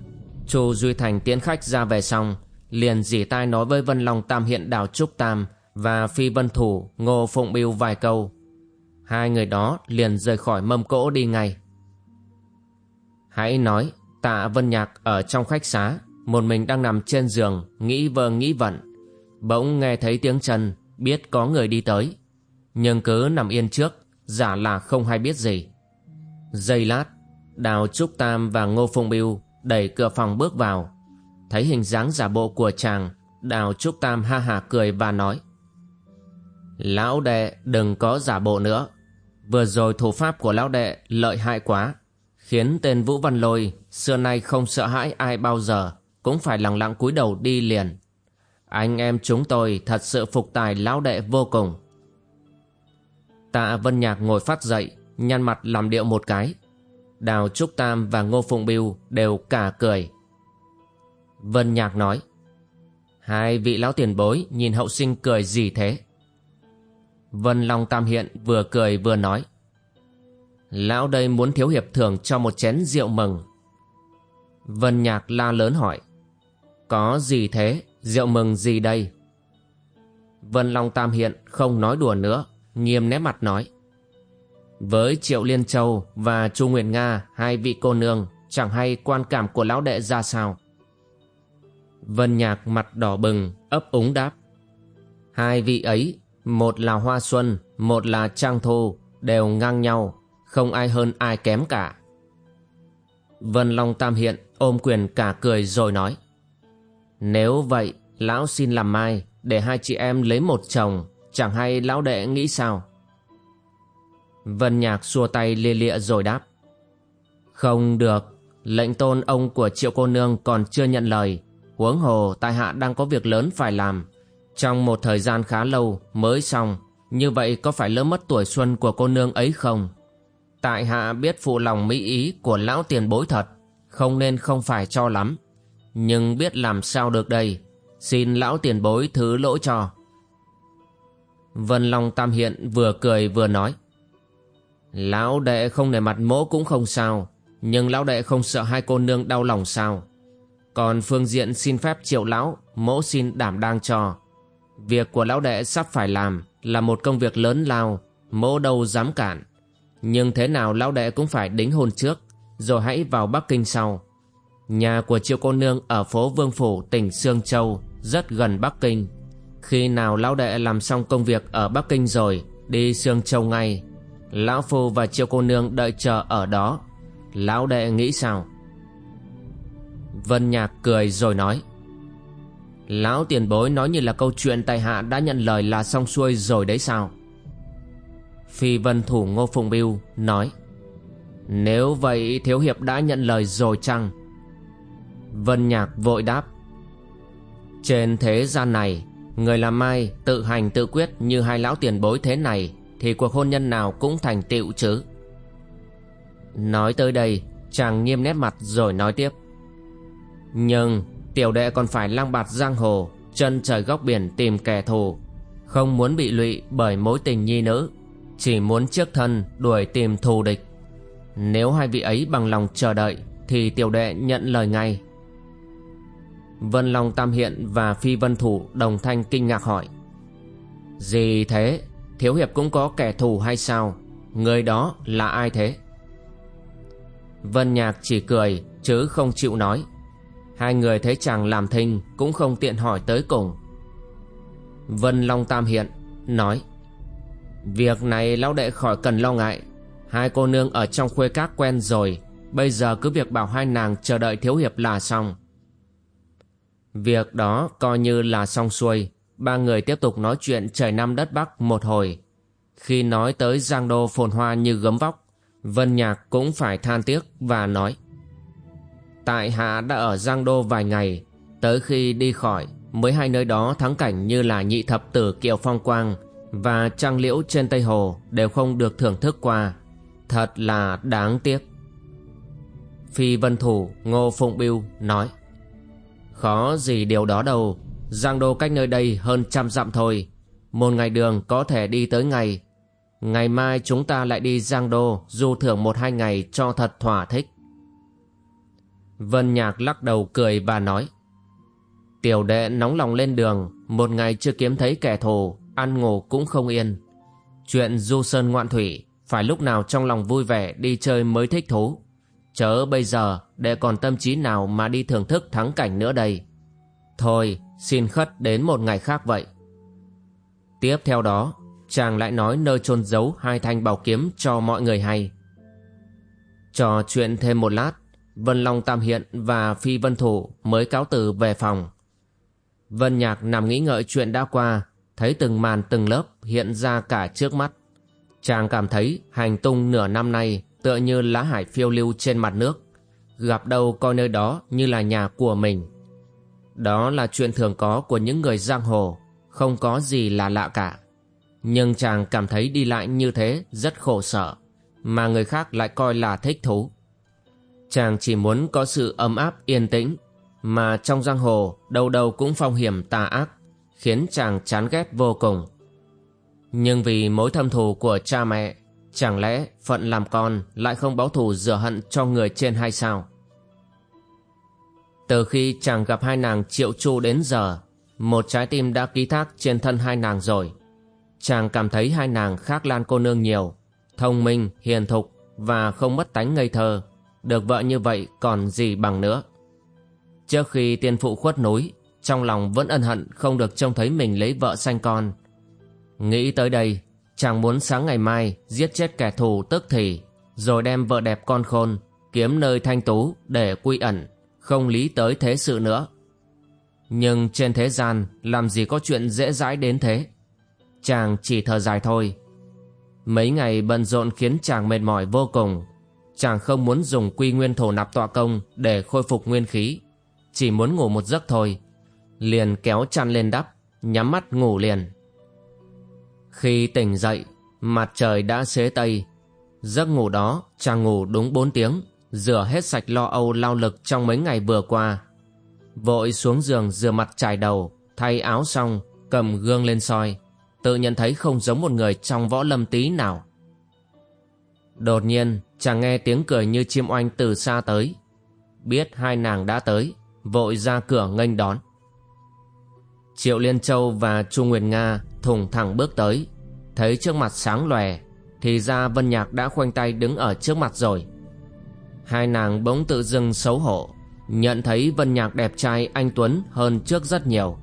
[SPEAKER 1] Chu Duy Thành tiến khách ra về xong, Liền dỉ tai nói với Vân Long Tam Hiện Đào Trúc Tam Và Phi Vân Thủ, Ngô Phụng Biêu vài câu. Hai người đó liền rời khỏi mâm cỗ đi ngay. Hãy nói, Tạ Vân Nhạc ở trong khách xá, Một mình đang nằm trên giường, Nghĩ vơ nghĩ vận Bỗng nghe thấy tiếng chân, Biết có người đi tới. Nhưng cứ nằm yên trước, Giả là không hay biết gì. Giây lát, Đào Trúc Tam và Ngô Phụng Biêu Đẩy cửa phòng bước vào Thấy hình dáng giả bộ của chàng Đào Trúc Tam ha hà cười và nói Lão đệ đừng có giả bộ nữa Vừa rồi thủ pháp của lão đệ lợi hại quá Khiến tên Vũ Văn Lôi Xưa nay không sợ hãi ai bao giờ Cũng phải lặng lặng cúi đầu đi liền anh em chúng tôi thật sự phục tài lão đệ vô cùng. Tạ Vân Nhạc ngồi phát dậy, nhăn mặt làm điệu một cái. Đào Trúc Tam và Ngô Phụng Biêu đều cả cười. Vân Nhạc nói, hai vị lão tiền bối nhìn hậu sinh cười gì thế? Vân Long Tam Hiện vừa cười vừa nói, Lão đây muốn thiếu hiệp thưởng cho một chén rượu mừng. Vân Nhạc la lớn hỏi, Có gì thế? Rượu mừng gì đây? Vân Long Tam Hiện không nói đùa nữa, nghiêm nét mặt nói. Với Triệu Liên Châu và Chu Nguyệt Nga hai vị cô nương chẳng hay quan cảm của lão đệ ra sao. Vân Nhạc mặt đỏ bừng, ấp úng đáp. Hai vị ấy, một là Hoa Xuân, một là Trang Thu, đều ngang nhau, không ai hơn ai kém cả. Vân Long Tam Hiện ôm quyền cả cười rồi nói. Nếu vậy, lão xin làm mai để hai chị em lấy một chồng, chẳng hay lão đệ nghĩ sao? Vân Nhạc xua tay lia lịa rồi đáp. Không được, lệnh tôn ông của triệu cô nương còn chưa nhận lời. Huống hồ tại hạ đang có việc lớn phải làm. Trong một thời gian khá lâu mới xong, như vậy có phải lỡ mất tuổi xuân của cô nương ấy không? Tại hạ biết phụ lòng mỹ ý của lão tiền bối thật, không nên không phải cho lắm. Nhưng biết làm sao được đây Xin lão tiền bối thứ lỗi cho Vân Long Tam Hiện vừa cười vừa nói Lão đệ không nể mặt mỗ cũng không sao, Nhưng lão đệ không sợ hai cô nương đau lòng sao? Còn phương diện xin phép triệu lão, Mỗ xin đảm đang cho. Việc của lão đệ sắp phải làm Là một công việc lớn lao, Mỗ đâu dám cản. Nhưng thế nào lão đệ cũng phải đính hôn trước, Rồi hãy vào Bắc Kinh sau. Nhà của triệu cô nương ở phố Vương Phủ, tỉnh Sương Châu, Rất gần Bắc Kinh. Khi nào lão đệ làm xong công việc ở Bắc Kinh rồi, Đi Sương Châu ngay. Lão Phu và triệu cô nương đợi chờ ở đó. Lão đệ nghĩ sao? Vân Nhạc cười rồi nói. Lão tiền bối nói như là câu chuyện tài hạ đã nhận lời là xong xuôi rồi đấy sao? Phi Vân Thủ Ngô Phụng Biêu nói. Nếu vậy Thiếu Hiệp đã nhận lời rồi chăng? Vân Nhạc vội đáp. Trên thế gian này, Người làm mai tự hành tự quyết như hai lão tiền bối thế này thì cuộc hôn nhân nào cũng thành tựu chứ. Nói tới đây, Chàng nghiêm nét mặt rồi nói tiếp. Nhưng, tiểu đệ còn phải lang bạt giang hồ, chân trời góc biển tìm kẻ thù, không muốn bị lụy bởi mối tình nhi nữ, chỉ muốn trước thân đuổi tìm thù địch. Nếu hai vị ấy bằng lòng chờ đợi, thì tiểu đệ nhận lời ngay. Vân long tam hiện và phi vân thủ đồng thanh kinh ngạc hỏi. Gì thế? Thiếu hiệp cũng có kẻ thù hay sao? Người đó là ai thế? Vân nhạc chỉ cười, chứ không chịu nói. Hai người thấy chàng làm thinh cũng không tiện hỏi tới cùng. Vân long tam hiện nói, việc này lão đệ khỏi cần lo ngại. Hai cô nương ở trong khuê các quen rồi, bây giờ cứ việc bảo hai nàng chờ đợi thiếu hiệp là xong. Việc đó coi như là xong xuôi ba người tiếp tục nói chuyện trời năm đất bắc một hồi. Khi nói tới giang đô phồn hoa như gấm vóc, vân nhạc cũng phải than tiếc và nói, tại hạ đã ở giang đô vài ngày, tới khi đi khỏi, mới hai nơi đó thắng cảnh như là nhị thập tử kiều phong quang và trăng liễu trên tây hồ đều không được thưởng thức qua. Thật là đáng tiếc. Phi vân thủ ngô phụng biêu nói, khó gì điều đó đâu giang đô cách nơi đây hơn trăm dặm thôi. Một ngày đường có thể đi tới ngày. Ngày mai chúng ta lại đi giang đô, du thưởng một hai ngày cho thật thỏa thích. Vân nhạc lắc đầu cười và nói, tiểu đệ nóng lòng lên đường, một ngày chưa kiếm thấy kẻ thù, ăn ngủ cũng không yên. Chuyện du sơn ngoạn thủy, phải lúc nào trong lòng vui vẻ đi chơi mới thích thú? Chớ bây giờ đệ còn tâm trí nào mà đi thưởng thức thắng cảnh nữa đây. Thôi xin khất đến một ngày khác vậy. Tiếp theo đó, chàng lại nói nơi chôn giấu hai thanh bảo kiếm cho mọi người hay. Trò chuyện thêm một lát, vân long tam hiện và phi vân thủ mới cáo từ về phòng. Vân nhạc nằm nghĩ ngợi chuyện đã qua, thấy từng màn từng lớp hiện ra cả trước mắt. Chàng cảm thấy hành tung nửa năm nay tựa như lá hải phiêu lưu trên mặt nước, gặp đâu coi nơi đó như là nhà của mình đó là chuyện thường có của những người giang hồ, không có gì là lạ cả. Nhưng chàng cảm thấy đi lại như thế rất khổ sở, mà người khác lại coi là thích thú. Chàng chỉ muốn có sự ấm áp yên tĩnh, mà trong giang hồ, đâu đâu cũng phong hiểm tà ác, khiến chàng chán ghét vô cùng. Nhưng vì mối thâm thù của cha mẹ, chẳng lẽ phận làm con lại không báo thù rửa hận cho người trên hay sao? Từ khi chàng gặp hai nàng triệu chu đến giờ, một trái tim đã ký thác trên thân hai nàng rồi. Chàng cảm thấy hai nàng khác lan cô nương nhiều, thông minh, hiền thục và không mất tánh ngây thơ. Được vợ như vậy còn gì bằng nữa. Trước khi tiên phụ khuất núi, trong lòng vẫn ân hận không được trông thấy mình lấy vợ sanh con. Nghĩ tới đây, chàng muốn sáng ngày mai giết chết kẻ thù tức thì, rồi đem vợ đẹp con khôn kiếm nơi thanh tú để quy ẩn không lý tới thế sự nữa. Nhưng trên thế gian, làm gì có chuyện dễ dãi đến thế? Chàng chỉ thở dài thôi. Mấy ngày bận rộn khiến chàng mệt mỏi vô cùng. Chàng không muốn dùng quy nguyên thổ nạp tọa công để khôi phục nguyên khí. Chỉ muốn ngủ một giấc thôi. Liền kéo chăn lên đắp, nhắm mắt ngủ liền. Khi tỉnh dậy, mặt trời đã xế tây. Giấc ngủ đó, chàng ngủ đúng bốn tiếng rửa hết sạch lo âu lao lực trong mấy ngày vừa qua. Vội xuống giường rửa mặt trải đầu, thay áo xong, cầm gương lên soi, tự nhận thấy không giống một người trong võ lâm tí nào. Đột nhiên, chàng nghe tiếng cười như chim oanh từ xa tới. Biết hai nàng đã tới, vội ra cửa nghênh đón. Triệu liên châu và chu nguyệt nga thùng thẳng bước tới. Thấy trước mặt sáng lòe, thì ra vân nhạc đã khoanh tay đứng ở trước mặt rồi hai nàng bỗng tự dưng xấu hổ, nhận thấy vân nhạc đẹp trai anh tuấn hơn trước rất nhiều.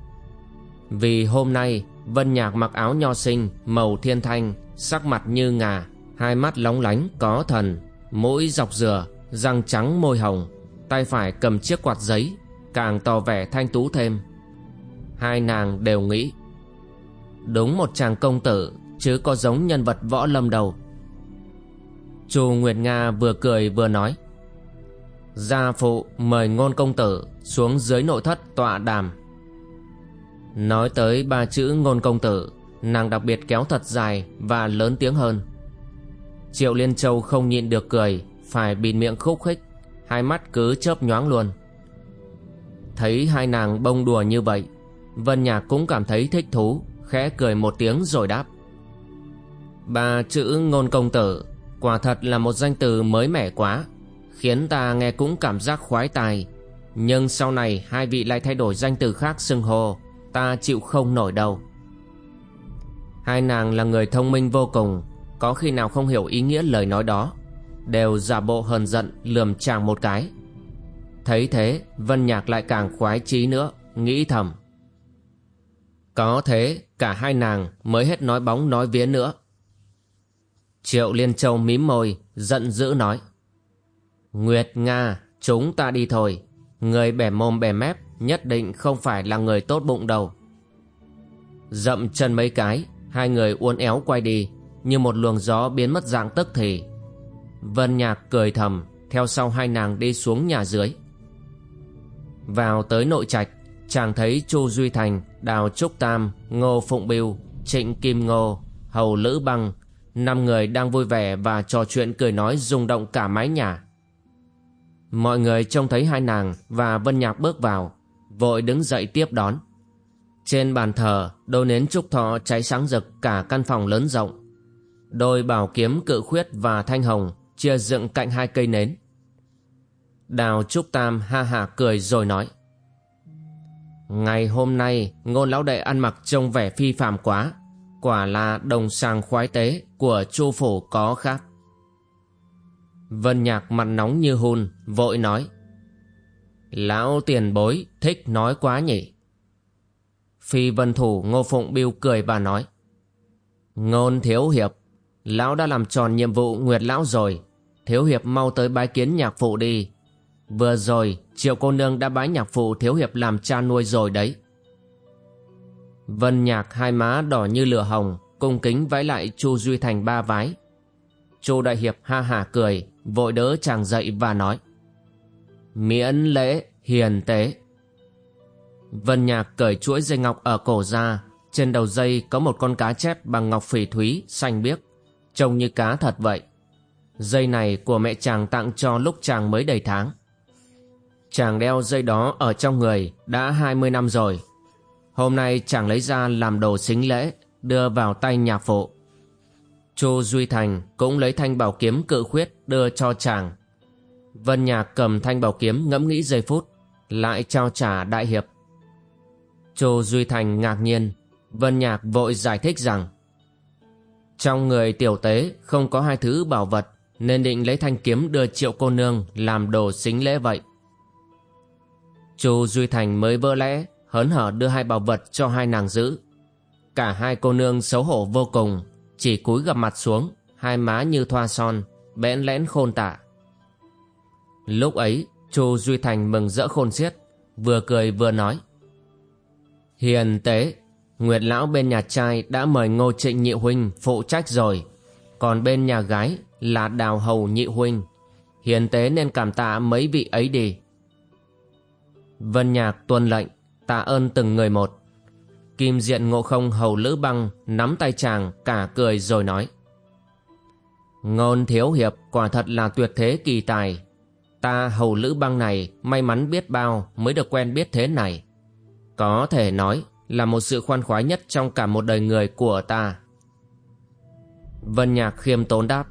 [SPEAKER 1] Vì hôm nay, vân nhạc mặc áo nho sinh, màu thiên thanh, sắc mặt như ngà, hai mắt lóng lánh có thần, mũi dọc dừa, răng trắng môi hồng, tay phải cầm chiếc quạt giấy, càng tỏ vẻ thanh tú thêm. Hai nàng đều nghĩ, đúng một chàng công tử, chứ có giống nhân vật võ lâm đâu. Chu nguyệt nga vừa cười vừa nói gia phụ mời ngôn công tử xuống dưới nội thất tọa đàm. Nói tới ba chữ ngôn công tử, nàng đặc biệt kéo thật dài và lớn tiếng hơn. Triệu liên châu không nhịn được cười, phải bịt miệng khúc khích, hai mắt cứ chớp nhoáng luôn. Thấy hai nàng bông đùa như vậy, Vân Nhạc cũng cảm thấy thích thú, Khẽ cười một tiếng rồi đáp. Ba chữ ngôn công tử, Quả thật là một danh từ mới mẻ quá. Khiến ta nghe cũng cảm giác khoái tài. Nhưng sau này hai vị lại thay đổi danh từ khác xưng hô, Ta chịu không nổi đâu. Hai nàng là người thông minh vô cùng, Có khi nào không hiểu ý nghĩa lời nói đó, Đều giả bộ hờn giận, lườm chàng một cái. Thấy thế, Vân Nhạc lại càng khoái chí nữa, Nghĩ thầm. Có thế, cả hai nàng mới hết nói bóng nói vía nữa. Triệu Liên Châu mím môi, Giận dữ nói. Nguyệt Nga, Chúng ta đi thôi. Người bẻ mồm bẻ mép Nhất định không phải là người tốt bụng đâu. Dậm chân mấy cái, Hai người uốn éo quay đi. Như một luồng gió biến mất dạng tức thì. Vân Nhạc cười thầm, Theo sau hai nàng đi xuống nhà dưới. Vào tới nội trạch, Chàng thấy Chu Duy Thành, Đào Trúc Tam, Ngô Phụng Biêu, Trịnh Kim Ngô, Hầu Lữ Băng, Năm người đang vui vẻ và trò chuyện cười nói rung động cả mái nhà. Mọi người trông thấy hai nàng và Vân Nhạc bước vào, Vội đứng dậy tiếp đón. Trên bàn thờ, đôi nến trúc thọ cháy sáng rực, cả căn phòng lớn rộng. Đôi bảo kiếm cự khuyết và thanh hồng chia dựng cạnh hai cây nến. Đào Trúc Tam ha hả cười rồi nói, Ngày hôm nay ngôn lão đệ ăn mặc trông vẻ phi phàm quá, Quả là đồng sàng khoái tế của chu phủ có khác. Vân Nhạc mặt nóng như hun Vội nói. Lão tiền bối thích nói quá nhỉ? Phi vân thủ, ngô phụng biêu cười và nói. Ngôn thiếu hiệp, Lão đã làm tròn nhiệm vụ nguyệt lão rồi. Thiếu hiệp mau tới bái kiến nhạc phụ đi. Vừa rồi, triệu cô nương đã bái nhạc phụ thiếu hiệp làm cha nuôi rồi đấy. Vân nhạc hai má đỏ như lửa hồng, Cung kính vẫy lại Chu Duy Thành ba vái. Chu Đại Hiệp ha hả cười. Vội đỡ chàng dậy và nói, Miễn lễ, hiền tế. Vân Nhạc cởi chuỗi dây ngọc ở cổ ra. Trên đầu dây có một con cá chép bằng ngọc phỉ thúy, xanh biếc, Trông như cá thật vậy. Dây này của mẹ chàng tặng cho lúc chàng mới đầy tháng. Chàng đeo dây đó ở trong người đã 20 năm rồi. Hôm nay chàng lấy ra làm đồ xính lễ, Đưa vào tay nhà phụ. Chu Duy Thành cũng lấy thanh bảo kiếm cự khuyết đưa cho chàng. Vân Nhạc cầm thanh bảo kiếm ngẫm nghĩ giây phút, lại trao trả đại hiệp. Chu Duy Thành ngạc nhiên, Vân Nhạc vội giải thích rằng trong người tiểu tế không có hai thứ bảo vật nên định lấy thanh kiếm đưa triệu cô nương làm đồ xính lễ vậy. Chu Duy Thành mới vỡ lẽ, hớn hở đưa hai bảo vật cho hai nàng giữ. Cả hai cô nương xấu hổ vô cùng, chỉ cúi gập mặt xuống, hai má như thoa son, bẽn lẽn khôn tả. Lúc ấy, chu duy thành mừng rỡ khôn xiết, vừa cười vừa nói. Hiền tế, nguyệt lão bên nhà trai đã mời ngô trịnh nhị huynh phụ trách rồi, còn bên nhà gái là đào hầu nhị huynh. Hiền tế nên cảm tạ mấy vị ấy đi. Vân nhạc tuân lệnh, tạ ơn từng người một. Kim diện ngộ không hầu lữ băng nắm tay chàng cả cười rồi nói. Ngôn thiếu hiệp quả thật là tuyệt thế kỳ tài. Ta hầu lữ băng này may mắn biết bao mới được quen biết thế này. Có thể nói là một sự khoan khoái nhất trong cả một đời người của ta. Vân Nhạc khiêm tốn đáp.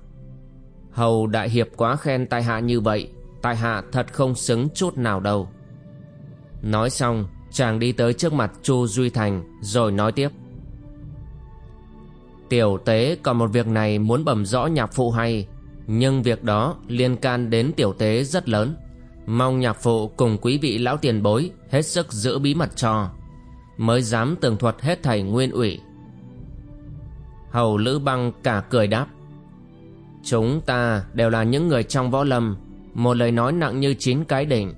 [SPEAKER 1] Hầu đại hiệp quá khen tai hạ như vậy, tai hạ thật không xứng chút nào đâu. Nói xong Chàng đi tới trước mặt Chu Duy Thành, Rồi nói tiếp. Tiểu tế, còn một việc này muốn bẩm rõ nhạc phụ hay, Nhưng việc đó liên can đến tiểu tế rất lớn. Mong nhạc phụ cùng quý vị lão tiền bối Hết sức giữ bí mật cho, Mới dám tường thuật hết thầy nguyên ủy. Hầu Lữ Băng cả cười đáp. Chúng ta đều là những người trong võ lâm, Một lời nói nặng như chín cái đỉnh,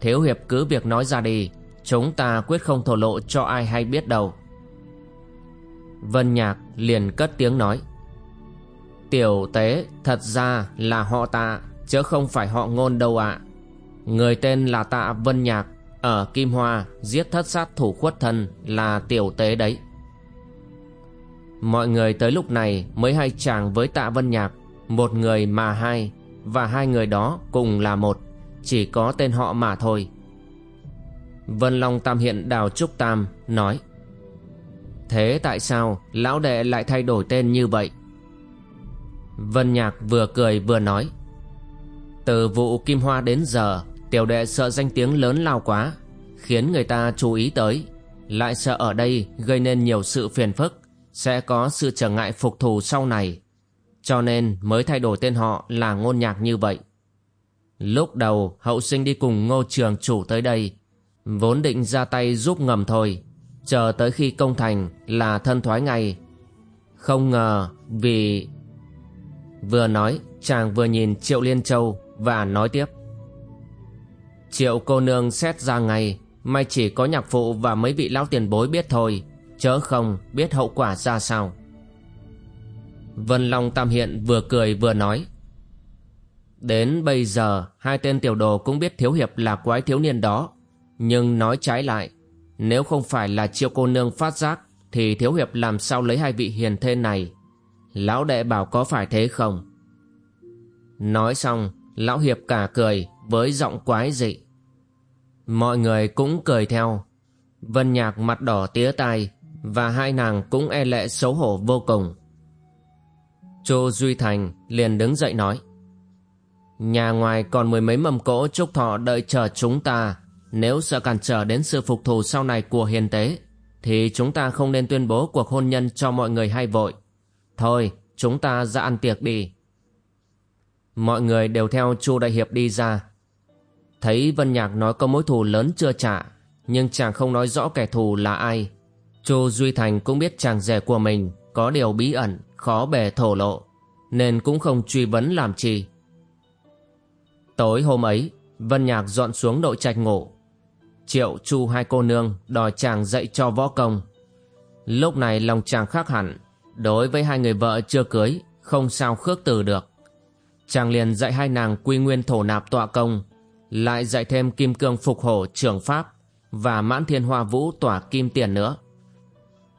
[SPEAKER 1] Thiếu hiệp cứ việc nói ra đi Chúng ta quyết không thổ lộ cho ai hay biết đâu. Vân Nhạc liền cất tiếng nói. Tiểu tế, thật ra là họ tạ Chứ không phải họ ngôn đâu ạ. Người tên là tạ Vân Nhạc, Ở Kim Hoa, giết thất sát thủ khuất thân là tiểu tế đấy. Mọi người tới lúc này mới hay chàng với tạ Vân Nhạc, Một người mà hai, Và hai người đó cùng là một, Chỉ có tên họ mà thôi. Vân Long Tam Hiện Đào Trúc Tam nói, Thế tại sao lão đệ lại thay đổi tên như vậy? Vân Nhạc vừa cười vừa nói, Từ vụ Kim Hoa đến giờ, Tiểu đệ sợ danh tiếng lớn lao quá, Khiến người ta chú ý tới, Lại sợ ở đây gây nên nhiều sự phiền phức, Sẽ có sự trở ngại phục thù sau này, Cho nên mới thay đổi tên họ là ngôn nhạc như vậy Lúc đầu, hậu sinh đi cùng ngô trường chủ tới đây Vốn định ra tay giúp ngầm thôi. Chờ tới khi công thành là thân thoái ngay. Không ngờ vì Vừa nói, chàng vừa nhìn Triệu Liên Châu và nói tiếp. Triệu cô nương xét ra ngay, May chỉ có nhạc phụ và mấy vị lão tiền bối biết thôi, Chớ không biết hậu quả ra sao. Vân Long Tam Hiện vừa cười vừa nói, Đến bây giờ, hai tên tiểu đồ cũng biết thiếu hiệp là quái thiếu niên đó. Nhưng nói trái lại, Nếu không phải là chiêu cô nương phát giác, Thì thiếu hiệp làm sao lấy hai vị hiền thê này? Lão đệ bảo có phải thế không? Nói xong, Lão hiệp cả cười với giọng quái dị. Mọi người cũng cười theo. Vân nhạc mặt đỏ tía tai Và hai nàng cũng e lệ xấu hổ vô cùng. Chu Duy Thành liền đứng dậy nói, Nhà ngoài còn mười mấy mầm cỗ trúc thọ đợi chờ chúng ta. Nếu sợ cản trở đến sự phục thù sau này của hiền tế, Thì chúng ta không nên tuyên bố cuộc hôn nhân cho mọi người hay vội. Thôi, chúng ta ra ăn tiệc đi. Mọi người đều theo Chu Đại Hiệp đi ra. Thấy Vân Nhạc nói có mối thù lớn chưa trả, Nhưng chàng không nói rõ kẻ thù là ai. Chu Duy Thành cũng biết chàng rể của mình Có điều bí ẩn, Khó bề thổ lộ, Nên cũng không truy vấn làm chi. Tối hôm ấy, Vân Nhạc dọn xuống nội trạch ngủ Triệu Chu hai cô nương Đòi chàng dạy cho võ công. Lúc này lòng chàng khác hẳn, Đối với hai người vợ chưa cưới, Không sao khước từ được. Chàng liền dạy hai nàng quy nguyên thổ nạp tọa công, Lại dạy thêm kim cương phục hổ trường pháp Và mãn thiên hoa vũ tỏa kim tiền nữa.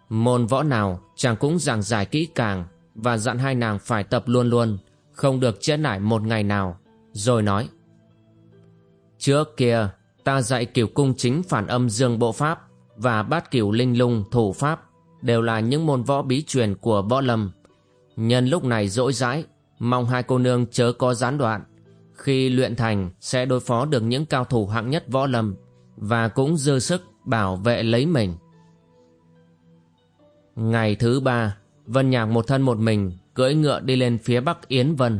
[SPEAKER 1] Môn võ nào, chàng cũng giảng giải kỹ càng Và dặn hai nàng phải tập luôn luôn, Không được chết nải một ngày nào, Rồi nói. Trước kia ta dạy kiểu cung chính phản âm dương bộ pháp Và bát kiểu linh lung thủ pháp Đều là những môn võ bí truyền của võ lâm. Nhân lúc này dỗi dãi, Mong hai cô nương chớ có gián đoạn. Khi luyện thành, sẽ đối phó được những cao thủ hạng nhất võ lâm Và cũng dư sức bảo vệ lấy mình. Ngày thứ ba, Vân Nhạc một thân một mình Cưỡi ngựa đi lên phía bắc Yến Vân.